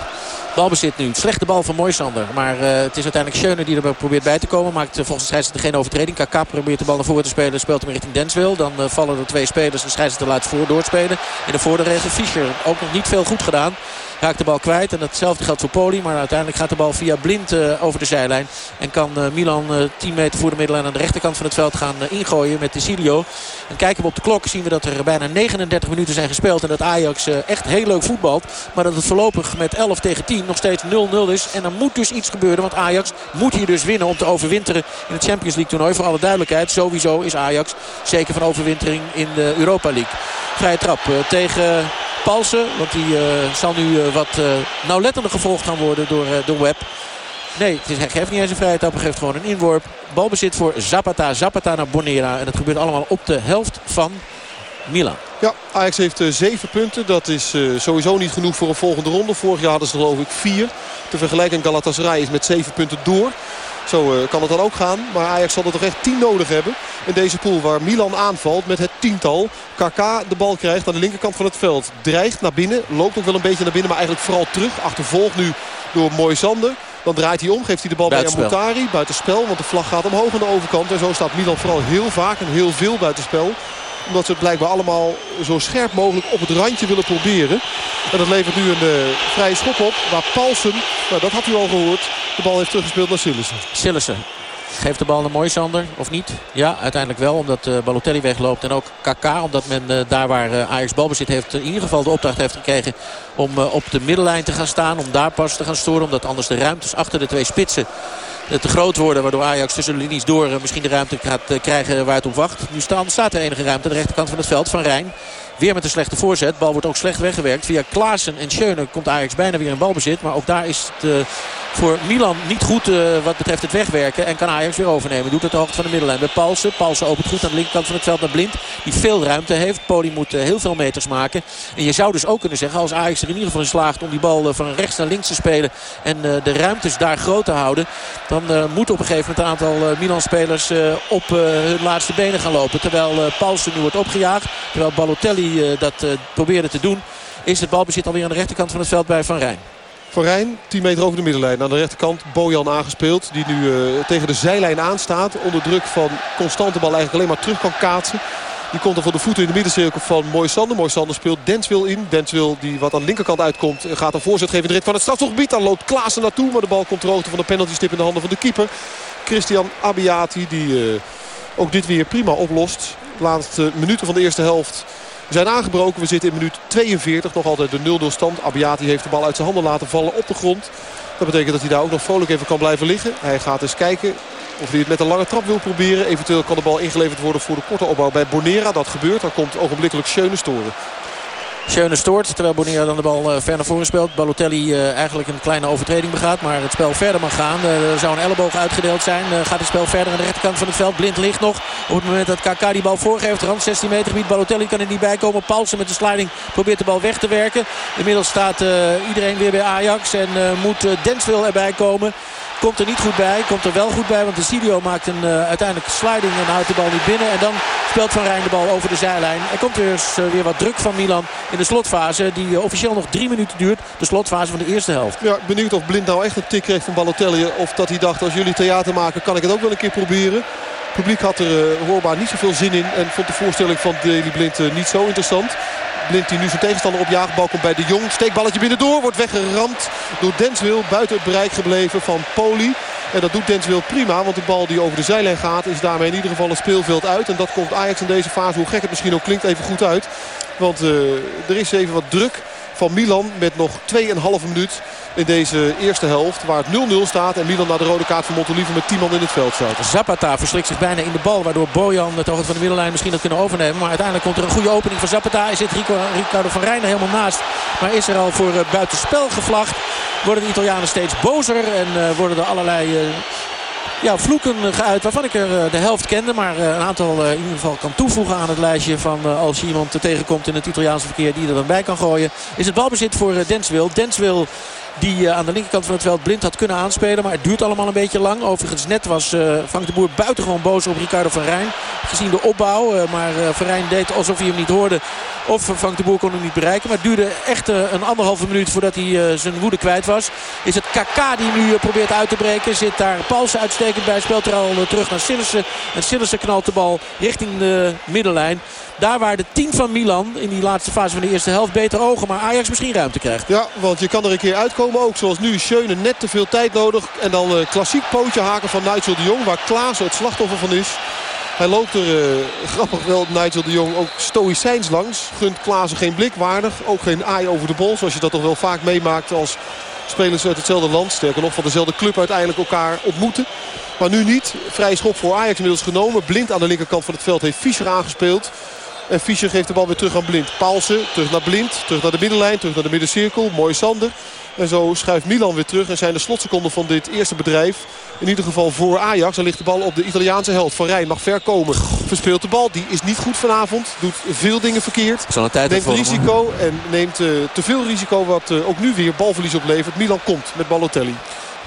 B: Balbezit nu. Slechte bal van Moisander. Maar uh, het is uiteindelijk Schöne die er probeert bij te komen. Maakt uh, volgens de geen overtreding. KK probeert de bal naar voren te spelen. Speelt hem richting Denswil. Dan uh, vallen er twee spelers. De scheidsrechter laat voor doorspelen. In de voorderegen Fischer ook nog niet veel goed gedaan raakt de bal kwijt. En datzelfde geldt voor Poli. Maar uiteindelijk gaat de bal via Blind over de zijlijn. En kan Milan uh, 10 meter voor de middellijn aan de rechterkant van het veld gaan ingooien met de Silio. En kijken we op de klok zien we dat er bijna 39 minuten zijn gespeeld. En dat Ajax echt heel leuk voetbalt. Maar dat het voorlopig met 11 tegen 10 nog steeds 0-0 is. En er moet dus iets gebeuren. Want Ajax moet hier dus winnen om te overwinteren in het Champions League toernooi. Voor alle duidelijkheid. Sowieso is Ajax zeker van overwintering in de Europa League. Vrije trap tegen Palsen. Want die uh, zal nu uh, wat uh, nauwlettender gevolgd gaan worden door de web. Nee, het is, hij geeft niet eens een vrije trap. Hij geeft gewoon een inworp. Balbezit voor Zapata. Zapata naar Bonera. En dat gebeurt allemaal op de helft van Milan.
A: Ja, Ajax heeft uh, zeven punten. Dat is uh, sowieso niet genoeg voor een volgende ronde. Vorig jaar hadden ze geloof ik vier. Te vergelijken Galatasaray is met zeven punten door. Zo uh, kan het dan ook gaan. Maar Ajax zal er toch echt 10 nodig hebben. In deze pool waar Milan aanvalt met het tiental. KK de bal krijgt aan de linkerkant van het veld. Dreigt naar binnen. Loopt ook wel een beetje naar binnen. Maar eigenlijk vooral terug. Achtervolgd nu door Moisander. Dan draait hij om. Geeft hij de bal bij Amutari. Buitenspel. Want de vlag gaat omhoog aan de overkant. En zo staat Milan vooral heel vaak en heel veel buitenspel omdat ze het blijkbaar allemaal zo scherp mogelijk op het randje willen proberen. En dat levert nu een uh, vrije schop op. Waar Paulsen, nou dat had u al gehoord, de bal heeft teruggespeeld naar Sillissen.
B: Sillissen. Geeft de bal naar Moisander, of niet? Ja, uiteindelijk wel, omdat uh, Balotelli wegloopt. En ook KK, omdat men uh, daar waar uh, Ajax balbezit heeft... in ieder geval de opdracht heeft gekregen om op de middenlijn te gaan staan. Om daar pas te gaan storen, omdat anders de ruimtes achter de twee spitsen te groot worden. Waardoor Ajax tussen de linies door misschien de ruimte gaat krijgen waar het op wacht. Nu staat, staat er enige ruimte aan de rechterkant van het veld van Rijn. Weer met een slechte voorzet. Bal wordt ook slecht weggewerkt. Via Klaassen en Schöne komt Ajax bijna weer in balbezit. Maar ook daar is het uh, voor Milan niet goed uh, wat betreft het wegwerken. En kan Ajax weer overnemen. Doet het hoogte van de middenlijn bij Paulsen. Paulsen opent goed aan de linkerkant van het veld naar Blind. Die veel ruimte heeft. Poli moet uh, heel veel meters maken. En je zou dus ook kunnen zeggen als Ajax er in ieder geval in slaagt om die bal van rechts naar links te spelen. En de ruimtes daar groot te houden. Dan moet op een gegeven moment een aantal Milan-spelers op hun laatste benen gaan lopen. Terwijl Paulsen nu wordt opgejaagd. Terwijl Balotelli dat uh, probeerde te doen. Is het balbezit alweer aan de rechterkant van het veld bij Van Rijn.
A: Van Rijn, 10 meter over de middenlijn. Aan de rechterkant Bojan aangespeeld. Die nu uh, tegen de zijlijn aanstaat. Onder druk van constante bal eigenlijk alleen maar terug kan kaatsen. Die komt er van de voeten in de middencirkel van Moisander. Moisander speelt Denswil in. Denswil die wat aan de linkerkant uitkomt gaat een voorzet geven. De van het strafgebied. Dan loopt Klaassen naartoe. Maar de bal komt ter hoogte van de penaltystip in de handen van de keeper. Christian Abiati die ook dit weer prima oplost. De laatste minuten van de eerste helft we zijn aangebroken. We zitten in minuut 42. Nog altijd de 0-0 stand. Abiati heeft de bal uit zijn handen laten vallen op de grond. Dat betekent dat hij daar ook nog vrolijk even kan blijven liggen. Hij gaat eens kijken of hij het met een lange trap wil proberen. Eventueel kan de bal ingeleverd worden voor de korte opbouw bij Bonera. Dat gebeurt. Dan komt ogenblikkelijk Schöne storen.
B: Schöne stoort. Terwijl Bonera dan de bal uh, ver naar voren speelt. Balotelli uh, eigenlijk een kleine overtreding begaat. Maar het spel verder mag gaan. Uh, er zou een elleboog uitgedeeld zijn. gaat het spel verder aan de rechterkant van het veld. Blind ligt nog. Op het moment dat KK die bal voorgeeft. Rand 16 meter gebied. Balotelli kan er niet bij komen. Paulsen met de sliding probeert de bal weg te werken. Inmiddels staat iedereen weer bij Ajax. En moet Denswil erbij komen. Komt er niet goed bij. Komt er wel goed bij. Want de Sidio maakt een uh, uiteindelijk sliding en houdt de bal niet binnen. En dan speelt Van Rijn de bal over de zijlijn. Er komt uh, weer wat druk van Milan in de slotfase. Die uh, officieel nog drie minuten duurt. De slotfase van de eerste helft.
A: Ja, benieuwd of Blind nou echt een tik kreeg van Balotelli. Of dat hij dacht als jullie theater maken kan ik het ook wel een keer proberen. Het publiek had er hoorbaar niet zoveel zin in. En vond de voorstelling van Deli Blind niet zo interessant. Blind die nu zijn tegenstander opjaagt. Bal komt bij de Jong. Steekballetje binnendoor. Wordt weggeramd door Denswil. Buiten het bereik gebleven van Poli. En dat doet Denswil prima. Want de bal die over de zijlijn gaat is daarmee in ieder geval een speelveld uit. En dat komt Ajax in deze fase, hoe gek het misschien ook klinkt, even goed uit. Want uh, er is even wat druk van Milan met nog 2,5 minuut in deze eerste helft. Waar het 0-0 staat en Milan naar de rode kaart van Montolivo met 10 man in het veld staat.
B: Zapata verslikt zich bijna in de bal. Waardoor Bojan het hoogte van de middenlijn misschien had kunnen overnemen. Maar uiteindelijk komt er een goede opening van Zapata. Hij zit Rico, Ricardo van Rijn helemaal naast. Maar is er al voor uh, buitenspel gevlacht. Worden de Italianen steeds bozer. En uh, worden er allerlei... Ja, vloeken geuit waarvan ik er de helft kende. Maar een aantal in ieder geval kan toevoegen aan het lijstje van als iemand tegenkomt in het Italiaanse verkeer die er dan bij kan gooien. Is het balbezit voor Denswil. Denswil die aan de linkerkant van het veld blind had kunnen aanspelen. Maar het duurt allemaal een beetje lang. Overigens net was uh, Frank de Boer buitengewoon boos op Ricardo van Rijn. gezien de opbouw. maar Verijn deed alsof hij hem niet hoorde. Of Frank de Boer kon hem niet bereiken. Maar het duurde echt een anderhalve minuut voordat hij zijn woede kwijt was. Is het KK die nu probeert uit te breken. Zit daar Paulsen uitstekend bij. Speelt er al terug naar Sillissen. En Sillissen knalt de bal richting de middenlijn. Daar waar de team van Milan in die laatste fase van de eerste helft beter ogen. Maar Ajax misschien ruimte krijgt.
A: Ja, want je kan er een keer uitkomen. Ook zoals nu Schöne net te veel tijd nodig. En dan uh, klassiek pootje haken van Nigel de Jong. Waar Klaas het slachtoffer van is. Hij loopt er uh, grappig wel, Nigel de Jong, ook stoïcijns langs. Gunt Klaassen geen blik waardig. Ook geen aai over de bol. Zoals je dat toch wel vaak meemaakt als spelers uit hetzelfde land. Sterker nog van dezelfde club uiteindelijk elkaar ontmoeten. Maar nu niet. Vrij schop voor Ajax inmiddels genomen. Blind aan de linkerkant van het veld heeft Fischer aangespeeld. En Fischer geeft de bal weer terug aan Blind. Paulsen terug naar Blind. Terug naar de middenlijn. Terug naar de middencirkel. Mooi Sander. En zo schuift Milan weer terug. En zijn de slotseconden van dit eerste bedrijf. In ieder geval voor Ajax. Dan ligt de bal op de Italiaanse helft. Van Rijn mag ver komen. Verspeelt de bal. Die is niet goed vanavond. Doet veel dingen verkeerd. Neemt risico. En neemt uh, te veel risico. Wat uh, ook nu weer balverlies oplevert. Milan komt met Balotelli.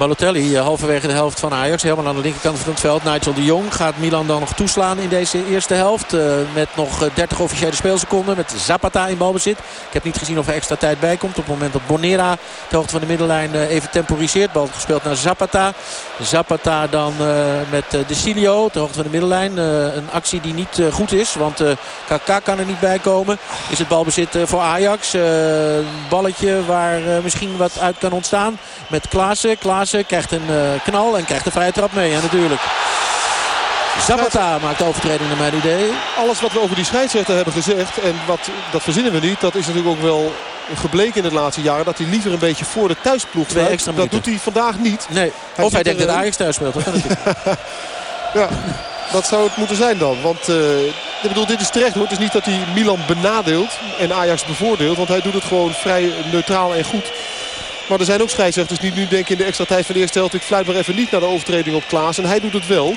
B: Balotelli eh, halverwege de helft van Ajax. Helemaal aan de linkerkant van het veld. Nigel de Jong gaat Milan dan nog toeslaan in deze eerste helft. Uh, met nog 30 eh, officiële speelseconden. Met Zapata in balbezit. Ik heb niet gezien of er extra tijd bij komt. Op het moment dat Bonera de hoogte van de middenlijn even temporiseert. Bal gespeeld naar Zapata. Zapata dan met De Cilio. De hoogte van de middenlijn. een actie die niet goed is. Want KK kan er niet bij komen. Is het balbezit voor Ajax. een balletje waar misschien wat uit kan ontstaan. Met Klaassen. Klaassen krijgt een eh, knal en krijgt de vrije trap mee. Ja, natuurlijk. Zapata maakt overtreding naar mijn idee.
A: Alles wat we over die scheidsrechter hebben gezegd. En wat, dat verzinnen we niet. Dat is natuurlijk ook wel gebleken in de laatste jaren. Dat hij liever een beetje voor de thuisploeg
B: Twee
A: Dat doet hij vandaag niet.
B: Nee. of hij denkt dat Ajax thuis speelt. Dat
A: ja, dat zou het moeten zijn dan. Want uh, ik bedoel, dit is terecht hoor. Het is niet dat hij Milan benadeelt en Ajax bevoordeelt. Want hij doet het gewoon vrij neutraal en goed. Maar er zijn ook scheidsrechters die nu denken in de extra tijd van de eerste helft... ik fluit maar even niet naar de overtreding op Klaas. En hij doet het wel.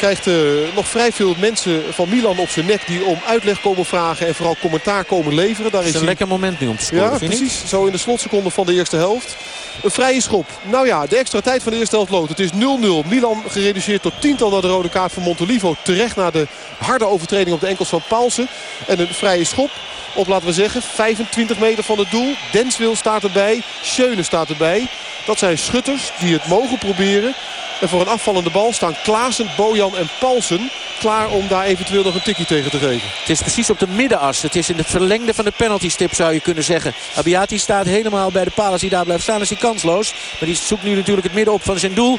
A: Krijgt uh, nog vrij veel mensen van Milan op zijn nek... die om uitleg komen vragen en vooral commentaar komen leveren.
B: Daar is, een lekker moment nu om te scoren,
A: Ja, precies. Zo in de slotseconde van de eerste helft. Een vrije schop. Nou ja, de extra tijd van de eerste helft loopt. Het is 0-0. Milan gereduceerd tot tiental naar de rode kaart van Montolivo. Terecht naar de harde overtreding op de enkels van Paulsen. En een vrije schop op, laten we zeggen, 25 meter van het doel. Denswil staat erbij. Schöne staat erbij. Dat zijn schutters die het mogen proberen. En voor een afvallende bal staan Klaassen, Bojan en Paulsen klaar om daar eventueel nog een tikkie tegen te geven.
B: Het is precies op de middenas. Het is in het verlengde van de penaltystip zou je kunnen zeggen. Abiati staat helemaal bij de paal. Als hij daar blijft staan is hij kansloos. Maar die zoekt nu natuurlijk het midden op van zijn doel.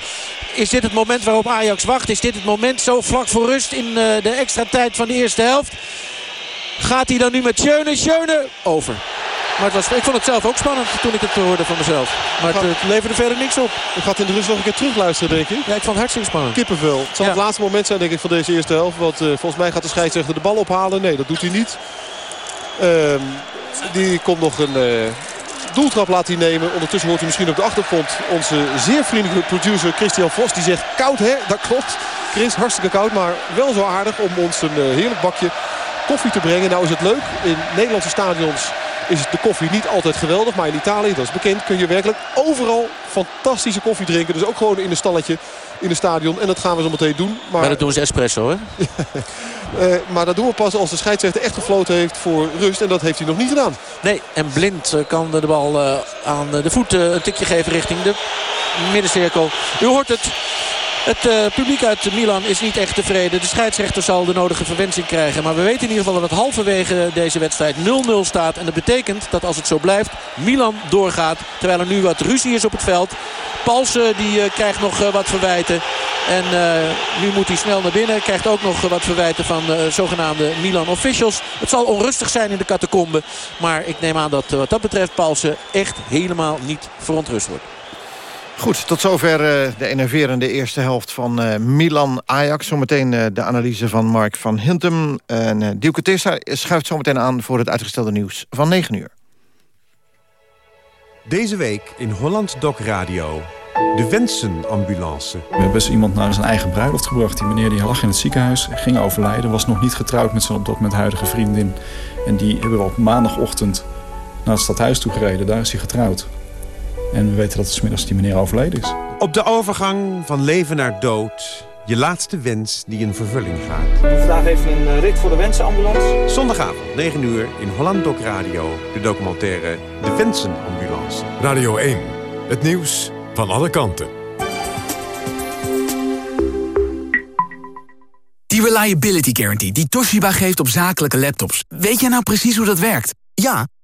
B: Is dit het moment waarop Ajax wacht? Is dit het moment zo vlak voor rust in eh, de extra tijd van de eerste helft? Gaat hij dan nu met Schöne? Schöne over. Maar het was, ik vond het zelf ook spannend toen ik het hoorde van mezelf. Maar het, het leverde verder niks op.
A: Ik ga het in de rust nog een keer terugluisteren, denk ik.
B: Ja, ik vond het hartstikke spannend.
A: Kippenvel. Het zal het laatste moment zijn, denk ik, van deze eerste helft. Want uh, volgens mij gaat de scheidsrechter de bal ophalen. Nee, dat doet hij niet. Um, die komt nog een uh, doeltrap laat hij nemen. Ondertussen hoort hij misschien op de achtergrond onze zeer vriendelijke producer Christian Vos. Die zegt koud hè, dat klopt. Chris, hartstikke koud, maar wel zo aardig om ons een heerlijk bakje koffie te brengen. Nou is het leuk. In Nederlandse stadions is de koffie niet altijd geweldig. Maar in Italië, dat is bekend, kun je werkelijk overal fantastische koffie drinken. Dus ook gewoon in een stalletje in het stadion. En dat gaan we zo meteen doen.
B: Maar, maar dat doen ze espresso, hè?
A: uh, maar dat doen we pas als de scheidsrechter echt gefloten heeft voor rust. En dat heeft hij nog niet gedaan.
B: Nee, en Blind eh, kan de bal uh, aan de voet een tikje geven richting de middencirkel. U hoort het. Het uh, publiek uit Milan is niet echt tevreden. De scheidsrechter zal de nodige verwensing krijgen. Maar we weten in ieder geval dat het halverwege deze wedstrijd 0-0 staat. En dat betekent dat als het zo blijft, Milan doorgaat. Terwijl er nu wat ruzie is op het veld. Palsen die uh, krijgt nog uh, wat verwijten. En nu moet hij snel naar binnen. Krijgt ook nog wat verwijten van zogenaamde Milan officials. Het zal onrustig zijn in de catacombe. Maar ik neem aan dat wat dat betreft Palsen echt helemaal niet verontrust wordt.
C: Goed, tot zover uh, de enerverende eerste helft van uh, Milan-Ajax. Zometeen uh, de analyse van Mark van Hintem. En Dielke Tessa schuift zometeen aan voor het uitgestelde nieuws van 9 uur.
D: Deze week in Holland Doc Radio. De Wensenambulance.
E: We hebben best iemand naar zijn eigen bruiloft gebracht. Die meneer die lag in het ziekenhuis, ging overlijden. Was nog niet getrouwd met zijn op dat moment huidige vriendin. En die hebben we op maandagochtend naar het stadhuis toe gereden. Daar is hij getrouwd. En we weten dat het smiddags die meneer overleden is.
D: Op de overgang van leven naar dood Je laatste wens die in vervulling gaat.
E: Vandaag even een rit voor de wensenambulance.
D: Zondagavond, 9 uur, in Holland Doc Radio. De documentaire De Wensenambulance.
F: Radio 1. Het nieuws van alle kanten.
G: Die Reliability Guarantee die Toshiba geeft op zakelijke laptops. Weet jij nou precies hoe dat werkt?
H: Ja,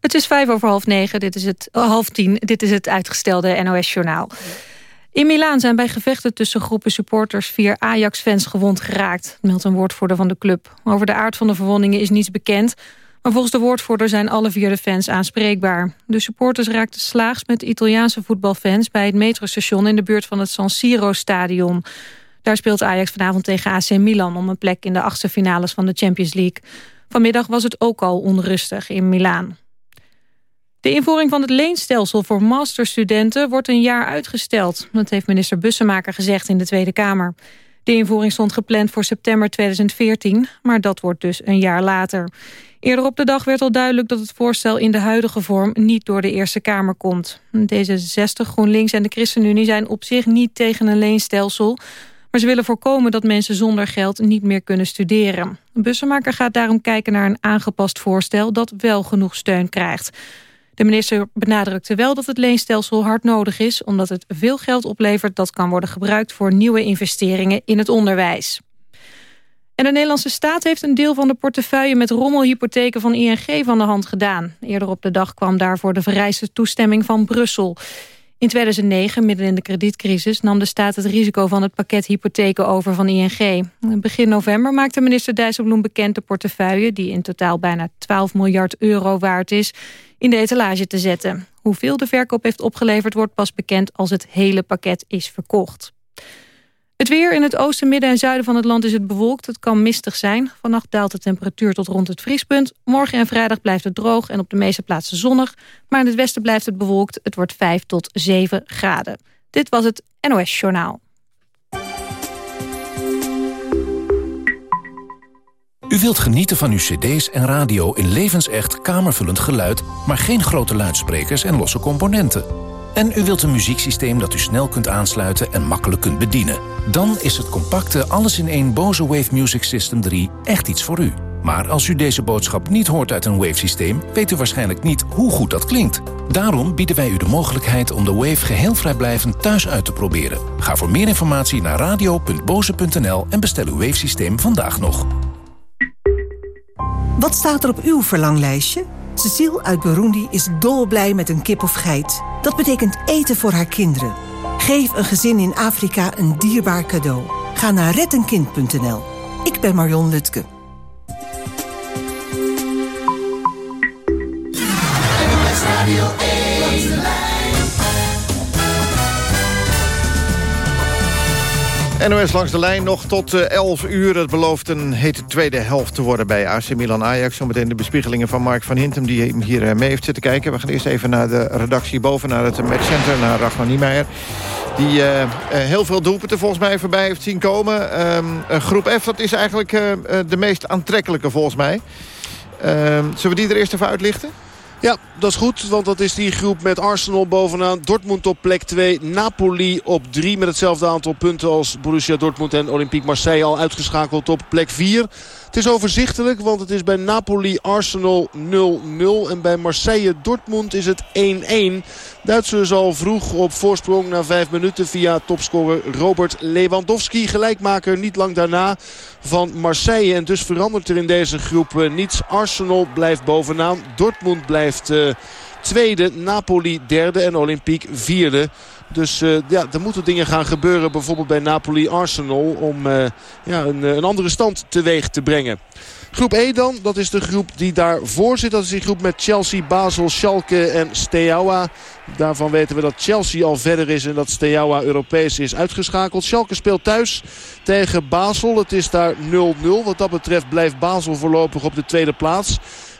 I: Het is vijf over half negen, dit is het, oh, half tien. Dit is het uitgestelde NOS-journaal. In Milaan zijn bij gevechten tussen groepen supporters... vier Ajax-fans gewond geraakt, meldt een woordvoerder van de club. Over de aard van de verwondingen is niets bekend... maar volgens de woordvoerder zijn alle vier de fans aanspreekbaar. De supporters raakten slaags met Italiaanse voetbalfans... bij het metrostation in de buurt van het San Siro-stadion. Daar speelt Ajax vanavond tegen AC Milan... om een plek in de achtste finales van de Champions League. Vanmiddag was het ook al onrustig in Milaan. De invoering van het leenstelsel voor masterstudenten wordt een jaar uitgesteld. Dat heeft minister Bussemaker gezegd in de Tweede Kamer. De invoering stond gepland voor september 2014, maar dat wordt dus een jaar later. Eerder op de dag werd al duidelijk dat het voorstel in de huidige vorm niet door de Eerste Kamer komt. D66, GroenLinks en de ChristenUnie zijn op zich niet tegen een leenstelsel, maar ze willen voorkomen dat mensen zonder geld niet meer kunnen studeren. Bussemaker gaat daarom kijken naar een aangepast voorstel dat wel genoeg steun krijgt. De minister benadrukte wel dat het leenstelsel hard nodig is... omdat het veel geld oplevert dat kan worden gebruikt... voor nieuwe investeringen in het onderwijs. En de Nederlandse staat heeft een deel van de portefeuille... met rommelhypotheken van ING van de hand gedaan. Eerder op de dag kwam daarvoor de vereiste toestemming van Brussel. In 2009, midden in de kredietcrisis, nam de staat het risico van het pakket hypotheken over van ING. Begin november maakte minister Dijsselbloem bekend de portefeuille, die in totaal bijna 12 miljard euro waard is, in de etalage te zetten. Hoeveel de verkoop heeft opgeleverd wordt pas bekend als het hele pakket is verkocht. Het weer in het oosten, midden en zuiden van het land is het bewolkt. Het kan mistig zijn. Vannacht daalt de temperatuur tot rond het vriespunt. Morgen en vrijdag blijft het droog en op de meeste plaatsen zonnig. Maar in het westen blijft het bewolkt. Het wordt 5 tot 7 graden. Dit was het NOS Journaal.
J: U wilt genieten van uw cd's en radio in levensecht kamervullend geluid... maar geen grote luidsprekers en losse componenten. En u wilt een muzieksysteem dat u snel kunt aansluiten en makkelijk kunt bedienen. Dan is het compacte alles-in-één Bose Wave Music System 3 echt iets voor u. Maar als u deze boodschap niet hoort uit een Wave-systeem... weet u waarschijnlijk niet hoe goed dat klinkt. Daarom bieden wij u de mogelijkheid om de Wave geheel vrijblijvend thuis uit te proberen. Ga voor meer informatie naar radio.boze.nl en bestel uw Wave-systeem vandaag nog.
K: Wat staat er op uw verlanglijstje? Cecile uit Burundi is dolblij met een kip of geit. Dat betekent eten voor haar kinderen. Geef een gezin in Afrika een dierbaar cadeau. Ga naar rettenkind.nl. Ik ben Marion Lutke.
C: NOS langs de lijn nog tot 11 uur. Het belooft een hete tweede helft te worden bij AC Milan Ajax. Zometeen de bespiegelingen van Mark van Hintem die hier mee heeft zitten kijken. We gaan eerst even naar de redactie boven, naar het matchcenter, naar Ragnar Niemeyer. Die uh, heel veel doelpunten volgens mij voorbij heeft zien komen. Um, groep F, dat is eigenlijk de meest aantrekkelijke volgens mij. zullen we die er eerst even uitlichten?
A: Ja, dat is goed, want dat is die groep met Arsenal bovenaan. Dortmund op plek 2, Napoli op 3 met hetzelfde aantal punten als Borussia Dortmund en Olympique Marseille al uitgeschakeld op plek 4.
L: Het is overzichtelijk, want het is bij Napoli-Arsenal 0-0. En bij Marseille-Dortmund is het 1-1. Duitsers al vroeg op voorsprong na vijf minuten via topscorer Robert Lewandowski. Gelijkmaker niet lang daarna van Marseille. En dus verandert er in deze groep uh, niets. Arsenal blijft bovenaan. Dortmund blijft uh, tweede. Napoli derde en Olympique vierde. Dus uh, ja, er moeten dingen gaan gebeuren. Bijvoorbeeld bij Napoli-Arsenal. Om uh, ja, een, een, andere stand teweeg te brengen. Groep E dan, dat is de groep die daarvoor zit. Dat is die groep met Chelsea, Basel, Schalke en Steaua. Daarvan weten we dat Chelsea al verder is en dat Steaua Europees is uitgeschakeld. Schalke speelt thuis tegen Basel. Het is daar 0-0. Wat dat betreft blijft Basel voorlopig op de tweede plaats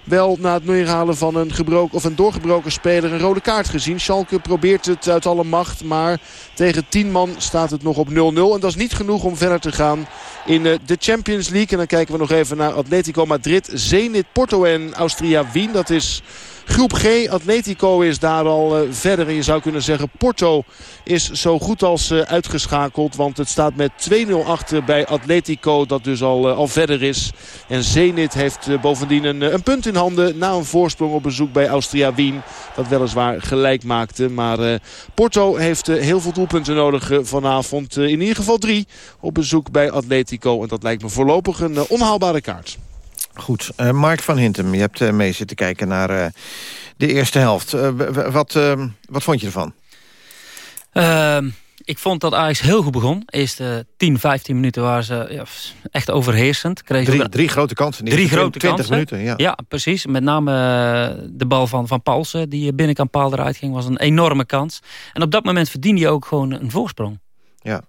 L: wel na het neerhalen van een, gebroken, of een doorgebroken speler een rode kaart gezien. Schalke probeert het uit alle macht, maar tegen 10 man staat het nog op 0-0. En dat is niet genoeg om verder te gaan in de Champions League. En dan kijken we nog even naar Atletico Madrid, Zenit, Porto en Austria Wien. Dat is... Groep G, Atletico is daar al uh, verder. En je zou kunnen zeggen, Porto is zo goed als uh, uitgeschakeld. Want het staat met 2-0 achter bij Atletico, dat dus al, uh, al verder is. En Zenit heeft bovendien een, een, punt in handen na een voorsprong op bezoek bij Austria Wien. Dat weliswaar gelijk maakte. Maar Porto heeft heel veel doelpunten nodig vanavond. in ieder geval drie op bezoek bij Atletico. En dat lijkt me voorlopig een onhaalbare kaart.
C: Goed, uh, Mark van Hintem, je hebt uh, mee zitten kijken naar uh, de eerste helft. wat, wat vond je ervan?
M: Ehm, ik vond dat Ajax heel goed begon. De eerste 10, 15 minuten waren ze ja, echt overheersend.
C: Kreeg drie, drie grote kansen.
M: Drie grote
C: 20
M: kansen.
C: minuten, ja.
M: Ja, precies. Met name de bal van, van Paulsen, die binnenkant paal eruit ging, was een enorme kans. En op dat moment verdiende je ook gewoon een voorsprong.
C: Ja.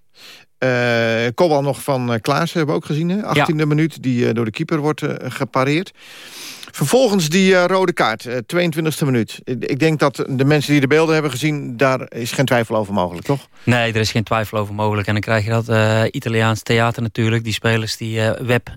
C: Uh, Kopbal nog van uh, Klaas hebben we ook gezien. Hè? 18e ja. minuut, die uh, door de keeper wordt gepareerd. Vervolgens die rode kaart, 22e minuut. Ik denk dat de mensen die de beelden hebben gezien... daar is geen twijfel over mogelijk, toch?
M: Nee, er is geen twijfel over mogelijk. En dan krijg je dat Italiaans theater natuurlijk. Die spelers die Web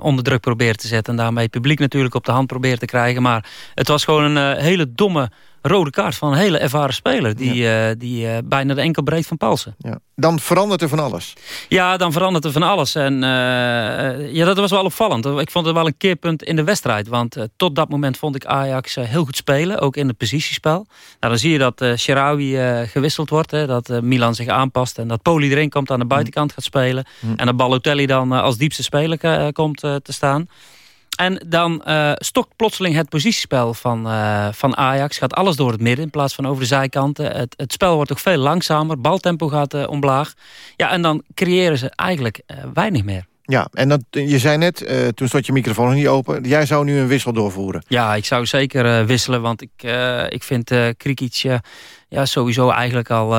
M: onder druk proberen te zetten... en daarmee het publiek natuurlijk op de hand proberen te krijgen. Maar het was gewoon een hele domme rode kaart van een hele ervaren speler. Die, ja. uh, die uh, bijna de enkel breed van Palsen.
C: Ja. Dan verandert er van alles.
M: Ja, dan verandert er van alles. En uh, ja, dat was wel opvallend. Ik vond het wel een keerpunt in de wedstrijd. Want tot dat moment vond ik Ajax heel goed spelen. Ook in het positiespel. Nou, dan zie je dat uh, gewisseld wordt. Hè, dat Milan zich aanpast. En dat Poli erin komt aan de buitenkant gaat spelen. Mm. En dat Balotelli dan als diepste speler komt te staan. En dan uh, stokt plotseling het positiespel van, uh, van Ajax. Gaat alles door het midden in plaats van over de zijkanten. Het, het spel wordt ook veel langzamer. Baltempo gaat uh, omlaag. Ja, en dan creëren ze eigenlijk weinig meer.
C: Ja, en dat, je zei net, uh, toen stond je microfoon nog niet open... jij zou nu een wissel doorvoeren.
M: Ja, ik zou zeker uh, wisselen, want ik, uh, ik vind Krikic ja, sowieso eigenlijk al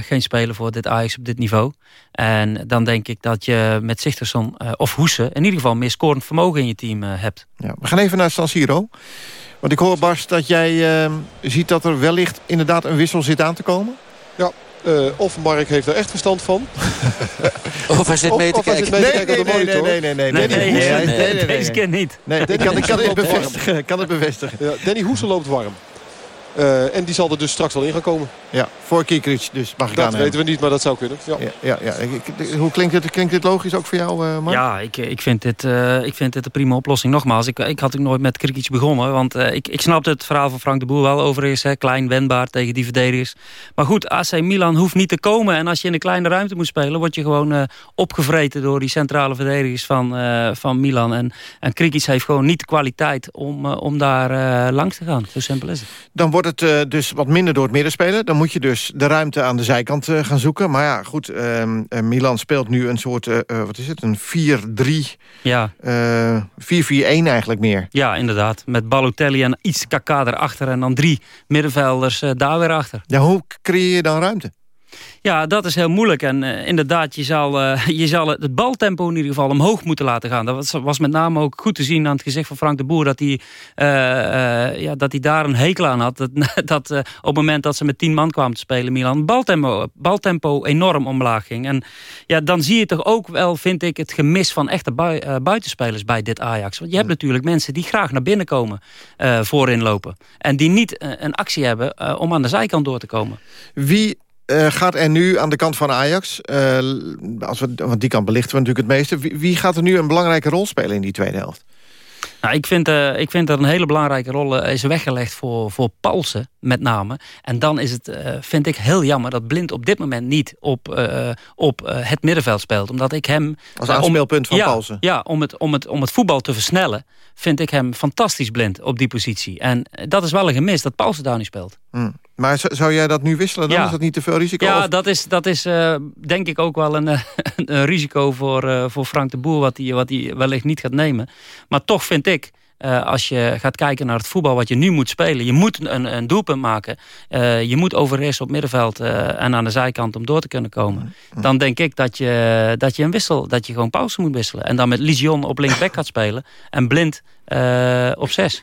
M: geen speler voor dit Ajax op dit niveau. En dan denk ik dat je met Zichterson of Hoesen... in ieder geval meer scorend vermogen in je team hebt.
C: Ja, we gaan even naar San Siro. Want ik hoor, Bas, dat jij ziet dat er wellicht inderdaad een wissel zit aan te komen.
A: Ja, uh, of Mark heeft er echt verstand van.
B: of hij zit mee te kijken.
C: Nee, nee, nee, nee, nee, nee, nee,
M: nee, nee, nee, nee, Deze keer niet.
C: Nee, ik kan, ik kan het bevestigen. Kan het bevestigen.
A: Ja, Danny Hoesel loopt warm. Uh, en die zal er dus straks wel in gaan komen.
C: Ja, voor Kikric dus mag ik
A: Dat weten we niet, maar dat zou kunnen. Ja.
C: Ja, ja, ja. Ik, hoe klinkt dit, klinkt dit logisch ook voor jou, uh, Mark?
M: Ja, ik, ik, vind dit, uh, ik vind dit een prima oplossing. Nogmaals, ik, ik had ook nooit met Krikic begonnen. Want uh, ik, ik snapte het verhaal van Frank de Boer wel overigens. Hè, klein, wendbaar tegen die verdedigers. Maar goed, AC Milan hoeft niet te komen. En als je in een kleine ruimte moet spelen... word je gewoon opgevreten door die centrale verdedigers van, van Milan. En, en Krikic heeft gewoon niet de kwaliteit om, om daar langs te gaan. Zo simpel is het.
C: Dan wordt het dus wat minder door het midden spelen. Dan moet je dus de ruimte aan de zijkant uh, gaan zoeken. Maar ja, goed, uh, Milan speelt nu een soort, wat is het, een 4-3...
M: Ja.
C: 4-4-1 eigenlijk meer.
M: Ja, inderdaad. Met Balotelli en iets Kaka erachter... en dan drie middenvelders daar weer achter.
C: Ja, hoe creëer je dan ruimte?
M: Ja, dat is heel moeilijk. En uh, inderdaad, je zal, uh, je zal het baltempo in ieder geval omhoog moeten laten gaan. Dat was, was, met name ook goed te zien aan het gezicht van Frank de Boer... dat hij, uh, ja, dat hij daar een hekel aan had. Dat, dat op het moment dat ze met tien man kwamen te spelen, Milan... baltempo, baltempo enorm omlaag ging. En ja, dan zie je toch ook wel, vind ik, het gemis van echte bui, buitenspelers bij dit Ajax. Want je hebt natuurlijk mensen die graag naar binnen komen voorin lopen. En die niet een actie hebben om aan de zijkant door te komen.
C: Wie eh, gaat er nu aan de kant van Ajax... Uh, als we, want die kant belichten we natuurlijk het meeste... Wie, wie, gaat er nu een belangrijke rol spelen in die tweede helft?
M: Nou, ik, vind, uh, ik vind dat een hele belangrijke rol is weggelegd voor, voor Paulsen, met name. En dan is het, vind ik heel jammer dat Blind op dit moment niet op, op het middenveld speelt. Omdat ik hem...
C: Als aanspeelpunt van
M: ja,
C: Paulsen.
M: Ja, om het, om, het, om het voetbal te versnellen vind ik hem fantastisch blind op die positie. En dat is wel een gemis dat Paulsen daar niet speelt.
C: Hmm. Maar zou jij dat nu wisselen? Dan
M: ja.
C: is dat niet te veel risico?
M: Ja,
C: of?
M: dat is, dat is uh, denk ik ook wel een, een risico voor, uh, voor Frank de Boer... wat hij wat wellicht niet gaat nemen. Maar toch vind ik... Uh, als je gaat kijken naar het voetbal wat je nu moet spelen... je moet een, een doelpunt maken. je moet overheersen op middenveld en aan de zijkant om door te kunnen komen. Mm. Dan denk ik dat je, dat je een wissel... dat je gewoon pauze moet wisselen. En dan met Lision op linksback gaat spelen... en Blind op zes.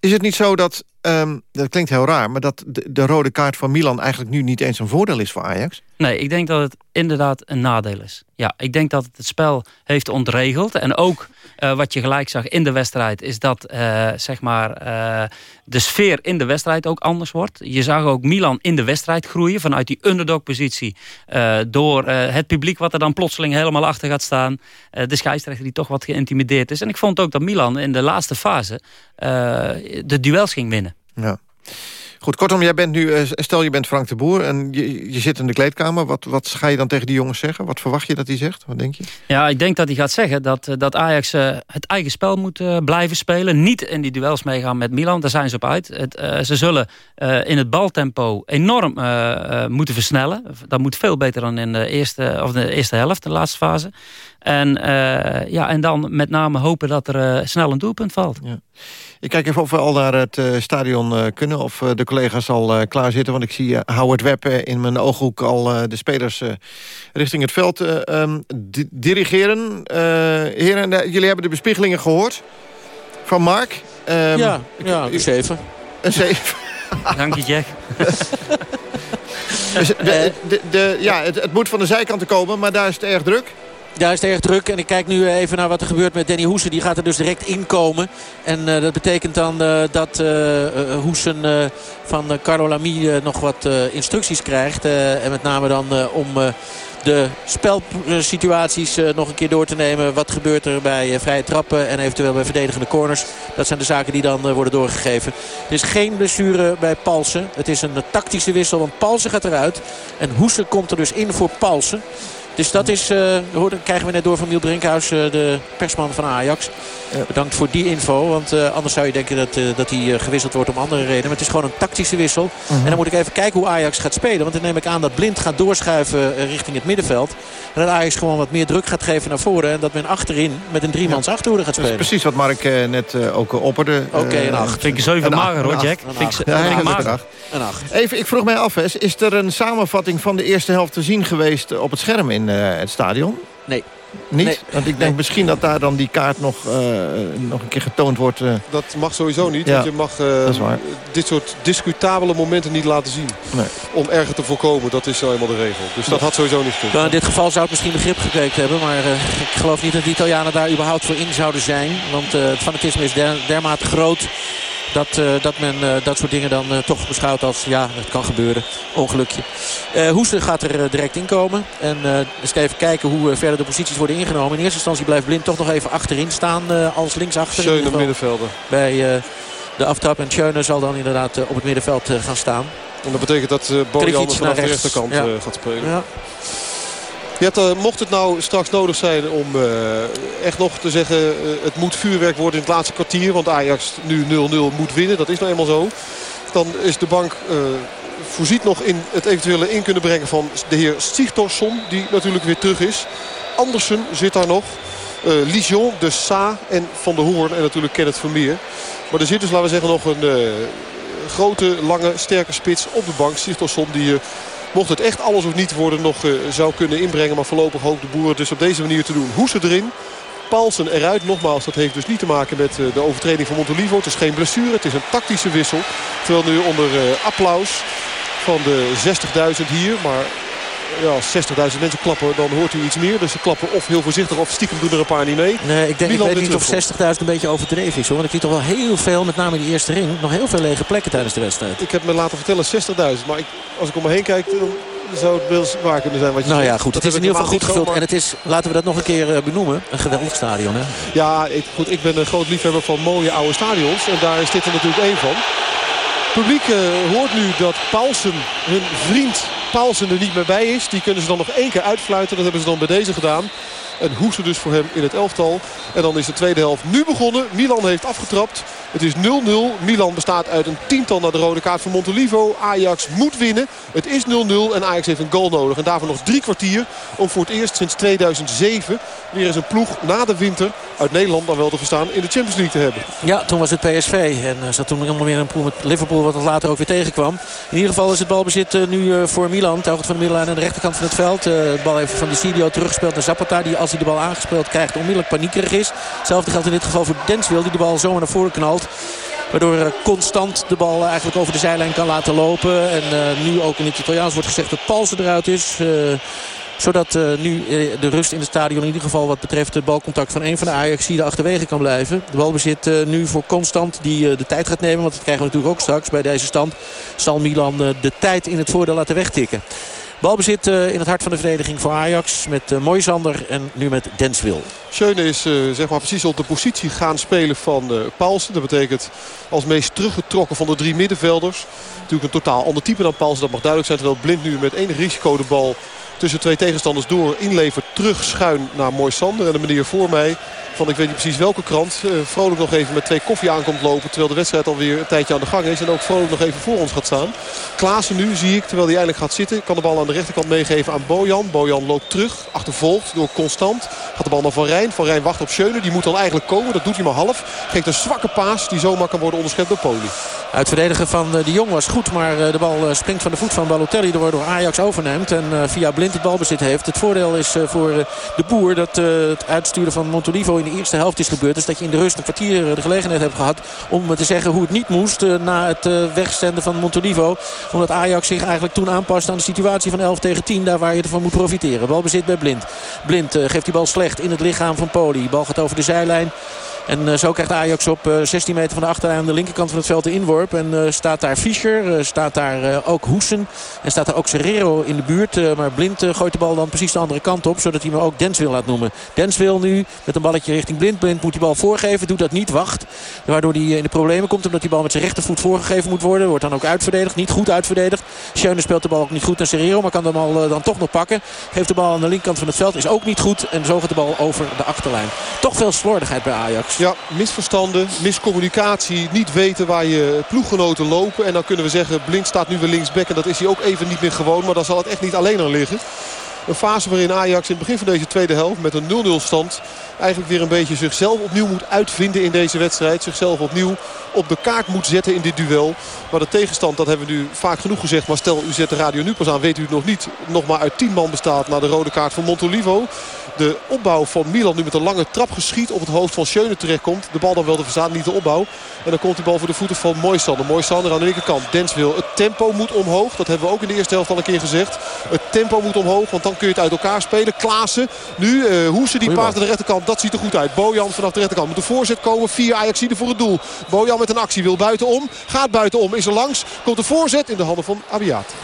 C: Is het niet zo dat, um, dat klinkt heel raar... maar dat de, de, rode kaart van Milan eigenlijk nu niet eens een voordeel is voor Ajax?
M: Nee, ik denk dat het inderdaad een nadeel is. Ja, ik denk dat het het spel heeft ontregeld. En ook uh, wat je gelijk zag in de wedstrijd... is dat uh, zeg maar, uh, de sfeer in de wedstrijd ook anders wordt. Je zag ook Milan in de wedstrijd groeien... vanuit die underdog-positie... door het publiek wat er dan plotseling helemaal achter gaat staan. de scheidsrechter die toch wat geïntimideerd is. En ik vond ook dat Milan in de laatste fase... de duels ging winnen.
C: Ja. Goed, kortom, jij bent nu, stel je bent Frank de Boer en je, je zit in de kleedkamer. Wat, wat ga je dan tegen die jongens zeggen? Wat verwacht je dat hij zegt? Wat denk je?
M: Ja, ik denk dat hij gaat zeggen dat, dat Ajax uh, het eigen spel moet blijven spelen. Niet in die duels meegaan met Milan, daar zijn ze op uit. Het, ze zullen in het baltempo enorm moeten versnellen. Dat moet veel beter dan in de eerste, of de eerste helft, de laatste fase. En, ja, en dan met name hopen dat er snel een doelpunt valt.
C: Ja. Ik kijk even of we al naar het uh, stadion uh, kunnen. Of uh, de collega's al klaar zitten. Want ik zie Howard Webb in mijn ooghoek al de spelers richting het veld um, di dirigeren. heren, jullie hebben de bespiegelingen gehoord van Mark.
B: Um, ja, ja, een zeven.
C: Een zeven.
M: Dank je, Jack.
C: dus de, de, de, ja, het, het moet van de zijkanten komen, maar daar is het erg druk.
B: Ja, is erg druk. En ik kijk nu even naar wat er gebeurt met Danny Hoesen. Die gaat er dus direct inkomen. En uh, dat betekent dan uh, dat uh, Hoesen van Carlo Lamy nog wat instructies krijgt. en met name dan om de spelsituaties nog een keer door te nemen. Wat gebeurt er bij vrije trappen en eventueel bij verdedigende corners. Dat zijn de zaken die dan worden doorgegeven. Er is geen blessure bij Palsen. Het is een tactische wissel, want Palsen gaat eruit. En Hoesen komt er dus in voor Palsen. Dus dat is, uh, krijgen we net door van Miel Brinkhuis, uh, de persman van Ajax. Ja. Bedankt voor die info, want uh, anders zou je denken dat, dat hij gewisseld wordt om andere redenen. Maar het is gewoon een tactische wissel. Uh -huh. En dan moet ik even kijken hoe Ajax gaat spelen. Want dan neem ik aan dat Blind gaat doorschuiven richting het middenveld. En dat Ajax gewoon wat meer druk gaat geven naar voren. En dat men achterin met een driemans ja. achterhoede gaat spelen.
C: Dat is precies wat Mark net ook opperde.
B: Oké, okay, een acht.
M: Vind ik zo even mager hoor, Jack.
C: Een acht. Een acht. Even, ik vroeg mij af, is er een samenvatting van de eerste helft te zien geweest op het scherm in uh, het stadion?
B: Nee.
C: Niet?
B: Nee.
C: Want ik denk nee. misschien dat daar dan die kaart nog, uh, nog een keer getoond wordt. Uh...
A: Dat mag sowieso niet. Ja, want je mag uh, dit soort discutabele momenten niet laten zien.
C: Nee.
A: Om erger te voorkomen. Dat is zo eenmaal de regel. Dus dat had sowieso niet kunnen.
B: Nou, in dit geval zou het misschien begrip gekweekt hebben. Maar ik geloof niet dat de Italianen daar überhaupt voor in zouden zijn. Want het fanatisme is der, dermate groot dat, uh, dat men uh, dat soort dingen dan uh, toch beschouwt als, ja, het kan gebeuren, ongelukje. Hoesten gaat er direct in komen. En eens even kijken hoe verder de posities worden ingenomen. In eerste instantie blijft Blind toch nog even achterin staan als linksachter.
A: Schöne middenvelder.
B: Bij de aftrap en Schöne zal dan inderdaad op het middenveld gaan staan.
A: En dat betekent dat uh, Bojan vanaf de rechterkant ja. gaat spelen.
B: Ja.
A: Uh, mocht het nou straks nodig zijn om uh, echt nog te zeggen... Uh, het moet vuurwerk worden in het laatste kwartier. Want Ajax nu 0-0 moet winnen. Dat is nou eenmaal zo. Dan is de bank voorziet nog in het eventuele in kunnen brengen van de heer Sigtorsson. Die natuurlijk weer terug is. Andersen zit daar nog. Lijon, de Sa en Van der Hoorn en natuurlijk Kenneth Vermeer. Maar er zit dus, laten we zeggen, nog een grote, lange, sterke spits op de bank. Sigtorsson die... Mocht het echt alles of niet worden nog uh, zou kunnen inbrengen. Maar voorlopig hoopt de boer het dus op deze manier te doen. Hoesen erin. Paulsen eruit. Nogmaals, dat heeft dus niet te maken met uh, de overtreding van Montolivo. Het is geen blessure. Het is een tactische wissel. Terwijl nu onder uh, applaus van de 60.000 hier. Maar ja, als 60.000 mensen klappen, dan hoort u iets meer. Dus ze klappen of heel voorzichtig of stiekem doen er een paar niet mee.
B: Nee, ik, denk, ik weet niet of 60.000 een beetje overdreven is. Hoor. Want ik zie toch wel heel veel, met name in de eerste ring, nog heel veel lege plekken tijdens de wedstrijd.
A: Ik heb me laten vertellen 60.000. Maar ik, als ik om me heen kijk, dan zou het wel waar kunnen zijn wat je
B: Nou ja, goed.
A: Dat
B: het is in ieder geval goed gevuld. En het is, laten we dat nog een keer eh, benoemen, een geweldig stadion. Hè?
A: Ja, ik, goed, ik ben een groot liefhebber van mooie oude stadions. En daar is dit er natuurlijk één van. Het publiek eh, hoort nu dat Paulsen, hun vriend Paulsen er niet meer bij is. Die kunnen ze dan nog één keer uitfluiten. Dat hebben ze dan bij deze gedaan. En hoesten dus voor hem in het elftal. En dan is de tweede helft nu begonnen. Milan heeft afgetrapt. Het is 0-0. Milan bestaat uit een tiental naar de rode kaart van Montolivo. Ajax moet winnen. Het is 0-0 en Ajax heeft een goal nodig. En daarvoor nog drie kwartier om voor het eerst sinds 2007... weer eens een ploeg na de winter uit Nederland dan wel te verstaan... in de Champions League te hebben.
B: Ja, toen was het PSV. En uh, zat toen helemaal weer een pool met Liverpool wat het later ook weer tegenkwam. In ieder geval is het balbezit uh, nu uh, voor Milan. Hoogte van de middenlijn aan de rechterkant van het veld. de bal even van de studio teruggespeeld naar Zapata. Die als hij de bal aangespeeld krijgt onmiddellijk paniekerig is. Hetzelfde geldt in dit geval voor Denswil. Die de bal zomaar naar voren knalt. Waardoor constant de bal eigenlijk over de zijlijn kan laten lopen. En nu ook in het Italiaans wordt gezegd dat Palsen eruit is zodat uh, nu de rust in het stadion in ieder geval wat betreft het balcontact van een van de Ajaxiden achterwege kan blijven. De balbezit uh, nu voor Constant die de tijd gaat nemen. Want dat krijgen we natuurlijk ook straks bij deze stand. Zal Milan de tijd in het voordeel laten wegtikken. Balbezit in het hart van de verdediging voor Ajax. Met uh, Moisander en nu met Denswil.
A: Schöne is uh, zeg maar precies op de positie gaan spelen van Paulsen. Dat betekent als meest teruggetrokken van de drie middenvelders. Natuurlijk een totaal ander type dan Paulsen. Dat mag duidelijk zijn. Terwijl Blind nu met enig risico de bal tussen twee tegenstanders door inlevert. Terug schuin naar Moisander. En de meneer voor mij van ik weet niet precies welke krant. Uh, vrolijk nog even met twee koffie aankomt lopen. Terwijl de wedstrijd alweer een tijdje aan de gang is. En ook vrolijk nog even voor ons gaat staan. Klaassen nu zie ik terwijl hij eindelijk gaat zitten. Kan de bal aan de rechterkant meegeven aan Bojan. Bojan loopt terug. Achtervolgd door Constant. Gaat de bal naar Van Rijn. Van Rijn wacht op Schöne. Die moet dan eigenlijk komen. Dat doet hij maar half. Geeft een zwakke paas die zomaar kan worden onderschept door Poli.
B: Het verdedigen van de Jong was goed. Maar de bal springt van de voet van Balotelli. Waardoor Ajax overneemt. En via Blind het balbezit heeft. Het voordeel is voor de boer dat het uitsturen van Montolivo in de eerste helft is gebeurd. Dus dat je in de rust een kwartier de gelegenheid hebt gehad om te zeggen hoe het niet moest. Na het wegstenden van Montolivo. Omdat Ajax zich eigenlijk toen aanpast aan de situatie van 11 tegen 10. Daar waar je ervan moet profiteren. Balbezit bij Blind. Blind geeft die bal slecht in het lichaam van Poli. Bal gaat over de zijlijn. En uh, zo krijgt Ajax op uh, 16 meter van de achterlijn aan de linkerkant van het veld de inworp. En uh, staat daar Fischer, staat daar ook Hoesen. En staat daar ook Serrero in de buurt. maar Blind gooit de bal dan precies de andere kant op. Zodat hij me ook Denswil laat noemen. Denswil nu met een balletje richting Blind. Blind moet die bal voorgeven. Doet dat niet. Wacht. Waardoor hij in de problemen komt. Omdat die bal met zijn rechtervoet voorgegeven moet worden. Wordt dan ook uitverdedigd. Niet goed uitverdedigd. Schöne speelt de bal ook niet goed naar Serrero. Maar kan de bal dan toch nog pakken. Geeft de bal aan de linkerkant van het veld. Is ook niet goed. En zo gaat de bal over de achterlijn. Toch veel slordigheid bij Ajax.
A: Ja, misverstanden, miscommunicatie, niet weten waar je ploeggenoten lopen. En dan kunnen we zeggen, Blind staat nu weer linksback en dat is hij ook even niet meer gewoon. Maar dan zal het echt niet alleen aan liggen. Een fase waarin Ajax in het begin van deze tweede helft met een 0-0 stand... eigenlijk weer een beetje zichzelf opnieuw moet uitvinden in deze wedstrijd. Zichzelf opnieuw op de kaart moet zetten in dit duel. Maar de tegenstand, dat hebben we nu vaak genoeg gezegd. Maar stel, u zet de radio nu pas aan, weet u het nog niet. Nog maar uit 10 man bestaat na de rode kaart van Montolivo. De opbouw van Milan nu met een lange trap geschiet op het hoofd van Schöne terechtkomt. De bal dan wel te verstaan, niet de opbouw. En dan komt die bal voor de voeten van Moisander. Moisander aan de linkerkant. Denswil. Het tempo moet omhoog. Dat hebben we ook in de eerste helft al een keer gezegd. Het tempo moet omhoog, want dan kun je het uit elkaar spelen. Klaassen. Nu uh, Hoesen die paast aan de rechterkant. Dat ziet er goed uit. Bojan vanaf de rechterkant. Moet de voorzet komen. Vier Ajaxiden voor het doel. Bojan met een actie. Wil buitenom. Gaat buitenom. Is er langs. Komt de voorzet in de handen van Abiat.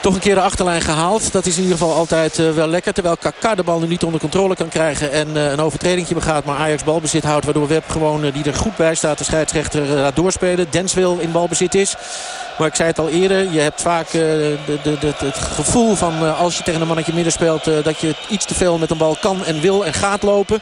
B: Toch een keer de achterlijn gehaald. Dat is in ieder geval altijd uh, wel lekker. Terwijl Kaká de bal nu niet onder controle kan krijgen. En uh, een overtredingje begaat. Maar Ajax balbezit houdt. Waardoor Web gewoon uh, die er goed bij staat. De scheidsrechter laat doorspelen. Denswil in balbezit is. Maar ik zei het al eerder. Je hebt vaak de, de, de, het gevoel van als je tegen een mannetje midden speelt. dat je iets te veel met een bal kan en wil en gaat lopen.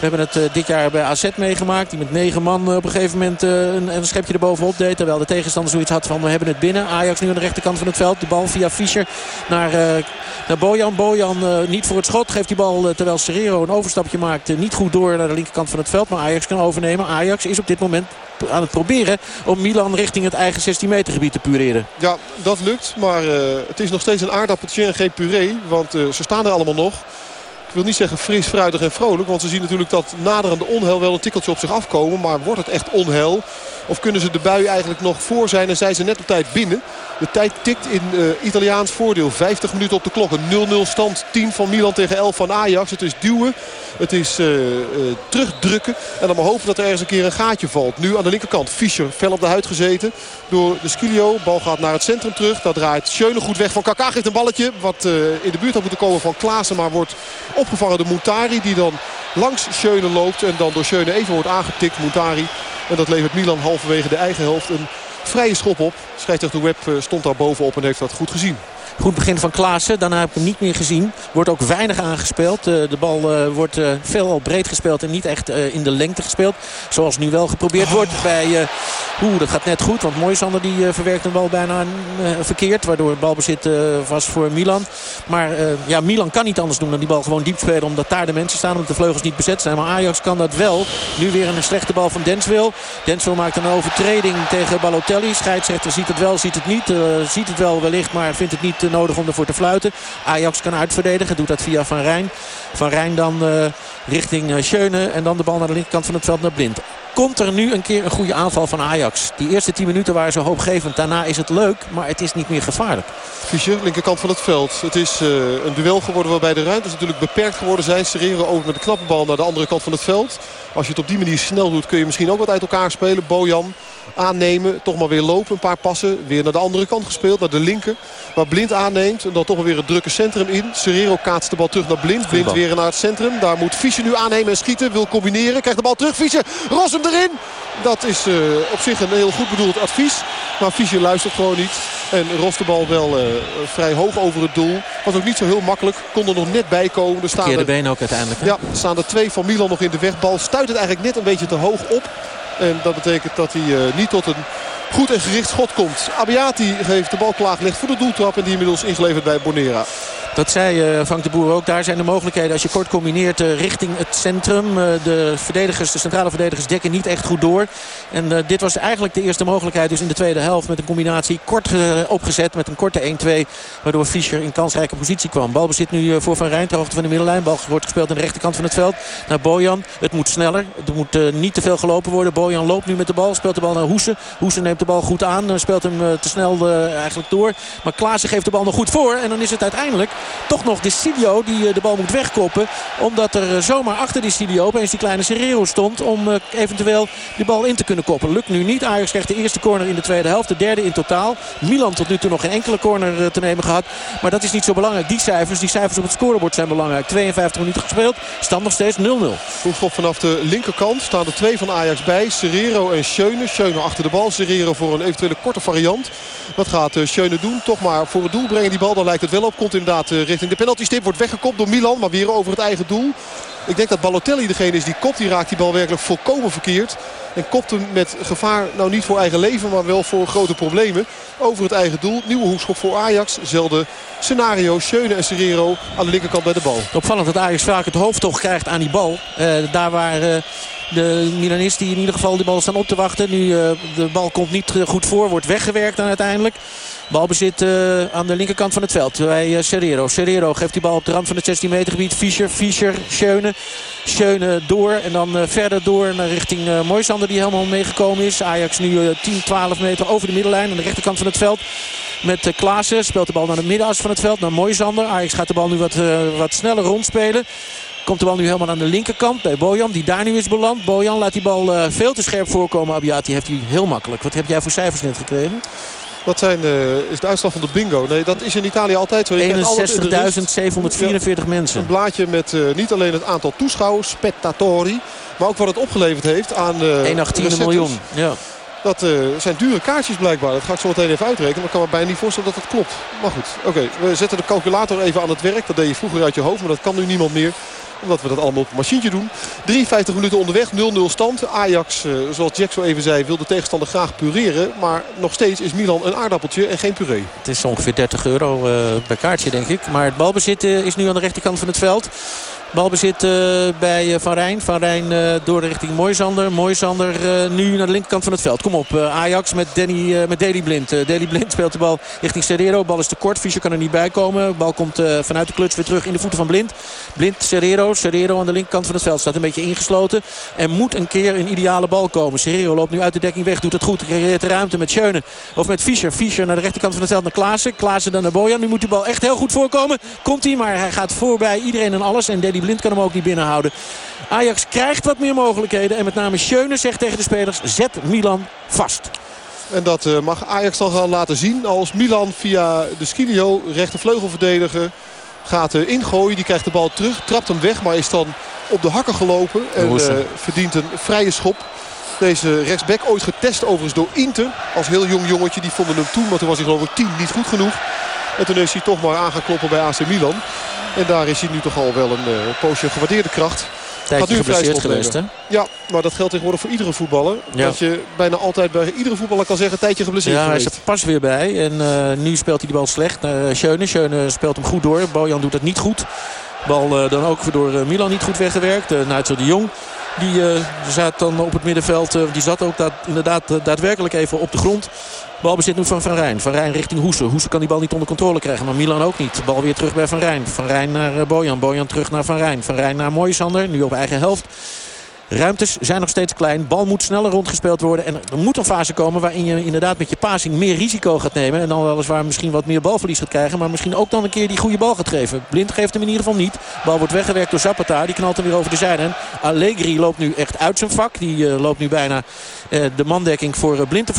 B: We hebben het dit jaar bij AZ meegemaakt. Die met negen man op een gegeven moment een, een schepje erbovenop deed. Terwijl de tegenstander zoiets had van we hebben het binnen. Ajax nu aan de rechterkant van het veld. De bal via Fischer naar, uh, naar Bojan. Bojan uh, niet voor het schot. Geeft die bal uh, terwijl Serrero een overstapje maakt. niet goed door naar de linkerkant van het veld. Maar Ajax kan overnemen. Ajax is op dit moment aan het proberen om Milan richting het eigen 16 meter gebied te pureren.
A: Ja, dat lukt. Maar het is nog steeds een aardappeltje en geen puree. Want ze staan er allemaal nog. Wil niet zeggen fris, fruitig en vrolijk. Want ze zien natuurlijk dat naderende onheil wel een tikkeltje op zich afkomen. Maar wordt het echt onheil? Of kunnen ze de bui eigenlijk nog voor zijn en zijn ze net op tijd binnen? De tijd tikt in uh, Italiaans voordeel. 50 minuten op de klok. Een 0-0 stand. 10 van Milan tegen 11 van Ajax. Het is duwen. Het is uh, uh, terugdrukken. En dan maar hopen dat er ergens een keer een gaatje valt. Nu aan de linkerkant. Fischer fel op de huid gezeten door de Skilio. Bal gaat naar het centrum terug. Dat draait Schöne goed weg van Kaka. Geeft een balletje wat in de buurt had moeten komen van Klaassen. Maar wordt opgevangen door Moutari. Die dan langs Schöne loopt. En dan door Schöne even wordt aangetikt. Moutari. En dat levert Milan halverwege de eigen helft een vrije schop op. Scheidsrechter Web stond daar bovenop en heeft dat goed gezien.
B: Goed begin van Klaassen. Daarna heb ik hem niet meer gezien. Wordt ook weinig aangespeeld. De bal wordt veelal breed gespeeld en niet echt in de lengte gespeeld. Zoals nu wel geprobeerd wordt bij... Oeh, dat gaat net goed. Want Moisander die verwerkt een bal bijna verkeerd. Waardoor het balbezit was voor Milan. Maar ja, Milan kan niet anders doen dan die bal gewoon diep spelen. Omdat daar de mensen staan. Omdat de vleugels niet bezet zijn. Maar Ajax kan dat wel. Nu weer een slechte bal van Denswil. Denswil maakt een overtreding tegen Balotelli. Scheidsrechter ziet het wel, ziet het niet. ziet het wel wellicht, maar vindt het niet nodig om ervoor te fluiten. Ajax kan uitverdedigen. Doet dat via Van Rijn. Van Rijn dan uh, richting uh, Schöne. En dan de bal naar de linkerkant van het veld naar Blind. Komt er nu een keer een goede aanval van Ajax. Die eerste 10 minuten waren zo hoopgevend. Daarna is het leuk, maar het is niet meer gevaarlijk.
A: Fischer, linkerkant van het veld. Het is uh, een duel geworden waarbij de ruimtes natuurlijk beperkt geworden zijn. Serreren over met de knappe bal naar de andere kant van het veld. Als je het op die manier snel doet kun je misschien ook wat uit elkaar spelen. Bojan aannemen, toch maar weer lopen. Een paar passen, weer naar de andere kant gespeeld. Naar de linker, waar Blind aanneemt. En dan toch weer het drukke centrum in. Serrero kaatst de bal terug naar Blind. Blind weer naar het centrum. Daar moet Fischer nu aannemen en schieten. Wil combineren, krijgt de bal terug. Fischer, ros hem erin. Dat is uh, op zich een heel goed bedoeld advies. Maar Fischer luistert gewoon niet. En rost de bal wel uh, vrij hoog over het doel. Was ook niet zo heel makkelijk. Kon er nog net bij komen. Er staan
B: de been ook uiteindelijk. Hè?
A: Ja, er staan er twee van Milan nog in de weg. Bal stuit het eigenlijk net een beetje te hoog op. En dat betekent dat hij uh, niet tot een goed en gericht schot komt. Abiati heeft de bal klaargelegd voor de doeltrap. En die inmiddels ingeleverd bij Bonera.
B: Dat zei uh, Frank de Boer ook. Daar zijn de mogelijkheden als je kort combineert uh, richting het centrum. Uh, de, verdedigers, de centrale verdedigers dekken niet echt goed door. En dit was eigenlijk de eerste mogelijkheid dus in de tweede helft. Met een combinatie kort opgezet met een korte 1-2. Waardoor Fischer in kansrijke positie kwam. Balbezit nu voor Van Rijn ter hoogte van de middenlijn. Bal wordt gespeeld aan de rechterkant van het veld. Naar Bojan. Het moet sneller. Er moet niet te veel gelopen worden. Bojan loopt nu met de bal. Speelt de bal naar Hoesen. Hoesen neemt de bal goed aan. Speelt hem te snel eigenlijk door. Maar Klaassen geeft de bal nog goed voor. En dan is het uiteindelijk toch nog de Silio die de bal moet wegkoppen. Omdat er zomaar achter die Silio opeens die kleine Serrero stond. Om eventueel de bal in te kunnen koppen. Lukt nu niet. Ajax krijgt de eerste corner in de tweede helft. De derde in totaal. Milan tot nu toe nog geen enkele corner te nemen gehad. Maar dat is niet zo belangrijk. Die cijfers, die cijfers op het scorebord zijn belangrijk. 52 minuten gespeeld. Stand nog steeds 0-0.
A: Hoekschop vanaf de linkerkant. Staan er twee van Ajax bij. Serrero en Schöne. Schöne achter de bal. Serrero voor een eventuele korte variant. Wat gaat Schöne doen? Toch maar voor het doel brengen die bal. Dan lijkt het wel op. Komt inderdaad richting de penaltystip. Wordt weggekopt door Milan. Maar weer over het eigen doel. Ik denk dat Balotelli degene is die kopt. Die raakt die bal werkelijk volkomen verkeerd. En kopt hem met gevaar, nou niet voor eigen leven, maar wel voor grote problemen. Over het eigen doel. Nieuwe hoekschop voor Ajax. Zelfde scenario. Schöne en Serrero aan de linkerkant bij de bal.
B: Opvallend dat Ajax vaak het hoofd toch krijgt aan die bal. Uh, daar waar... Uh... De Milanisten die in ieder geval die bal staan op te wachten. Nu uh, de bal komt niet goed voor. Wordt weggewerkt dan uiteindelijk. Balbezit uh, aan de linkerkant van het veld bij uh, Serrero. Serrero geeft die bal op de rand van het 16 meter gebied. Fischer, Fischer, Schöne. Schöne door en dan verder door naar richting uh, Moisander die helemaal meegekomen is. Ajax nu 10, 12 meter over de middenlijn aan de rechterkant van het veld. Met Klaassen speelt de bal naar de middenas van het veld. Naar Moisander. Ajax gaat de bal nu wat, wat sneller rondspelen. Komt de bal nu helemaal aan de linkerkant bij Bojan. Die daar nu is beland. Bojan laat die bal veel te scherp voorkomen. Abiati heeft hij heel makkelijk. Wat heb jij voor cijfers net gekregen?
A: Wat zijn, uh, is de uitslag van de bingo? Nee, dat is in Italië altijd zo.
B: 61.744 mensen.
A: Een blaadje met uh, niet alleen het aantal toeschouwers, spettatori, maar ook wat het opgeleverd heeft aan uh,
B: 1,18 miljoen. Ja.
A: Dat uh, zijn dure kaartjes blijkbaar. Dat ga ik zo meteen even uitrekenen. Maar ik kan me bijna niet voorstellen dat dat klopt. Maar goed, oké. Okay. We zetten de calculator even aan het werk. Dat deed je vroeger uit je hoofd, maar dat kan nu niemand meer omdat we dat allemaal op een machientje doen. 53 minuten onderweg, 0-0 stand. Ajax, uh, zoals Jack zo even zei, wil de tegenstander graag pureren. Maar nog steeds is Milan een aardappeltje en geen puree.
B: Het is ongeveer 30 euro uh, per kaartje, denk ik. Maar het balbezit uh, is nu aan de rechterkant van het veld. Balbezit uh, bij Van Rijn. Van Rijn uh, door richting Moisander. Moisander nu naar de linkerkant van het veld. Kom op, Ajax met, Danny, met Deli Blind. Deli Blind speelt de bal richting Serrero. Bal is te kort. Fischer kan er niet bij komen. Bal komt vanuit de kluts weer terug in de voeten van Blind. Blind, Serrero. Serrero aan de linkerkant van het veld. Staat een beetje ingesloten. En moet een keer een ideale bal komen. Serrero loopt nu uit de dekking weg. Doet het goed. Creëert de ruimte met Schöne. Of met Fischer. Fischer naar de rechterkant van het veld naar Klaassen. Klaassen dan naar Bojan. Nu moet de bal echt heel goed voorkomen. Komt hij, maar hij gaat voorbij iedereen en alles. En Deli Blind kan hem ook niet binnenhouden. Ajax krijgt wat meer mogelijkheden. En met name Schöne zegt tegen de spelers, zet Milan vast.
A: En dat uh, mag Ajax dan gaan laten zien. Als Milan via de Skilio, rechtervleugelverdediger, gaat uh, ingooien. Die krijgt de bal terug, trapt hem weg, maar is dan op de hakken gelopen. En uh, verdient een vrije schop. Deze rechtsback ooit getest overigens door Inter. Als heel jong jongetje. Die vonden hem toen, maar toen was hij geloof ik 10 niet goed genoeg. En toen is hij toch maar aangekloppen bij AC Milan. En daar is hij nu toch al wel een uh, poosje gewaardeerde kracht.
B: Nu een geweest, hè?
A: Ja, maar dat geldt tegenwoordig voor iedere voetballer. Ja. Dat je bijna altijd bij iedere voetballer kan zeggen... een tijdje geblesseerd
B: Ja, hij
A: is
B: er pas weer bij. En uh, nu speelt hij die bal slecht. Uh, Schöne. Schöne speelt hem goed door. Bojan doet het niet goed. Bal uh, dan ook door Milan niet goed weggewerkt. Uh, Nigel de Jong. Die zat dan op het middenveld. die zat ook dat, inderdaad daadwerkelijk even op de grond. Balbezit nu van Van Rijn. Van Rijn richting Hoesen. Hoesen kan die bal niet onder controle krijgen. Maar Milan ook niet. Bal weer terug bij Van Rijn. Van Rijn naar Bojan. Bojan terug naar Van Rijn. Van Rijn naar Mooisander. Nu op eigen helft. Ruimtes zijn nog steeds klein. Bal moet sneller rondgespeeld worden. En er moet een fase komen waarin je inderdaad met je passing meer risico gaat nemen. En dan weliswaar misschien wat meer balverlies gaat krijgen. Maar misschien ook dan een keer die goede bal gaat geven. Blind geeft hem in ieder geval niet. Bal wordt weggewerkt door Zapata. Die knalt hem weer over de zijde. En Allegri loopt nu echt uit zijn vak. Die uh, loopt nu bijna uh, de mandekking voor Blind te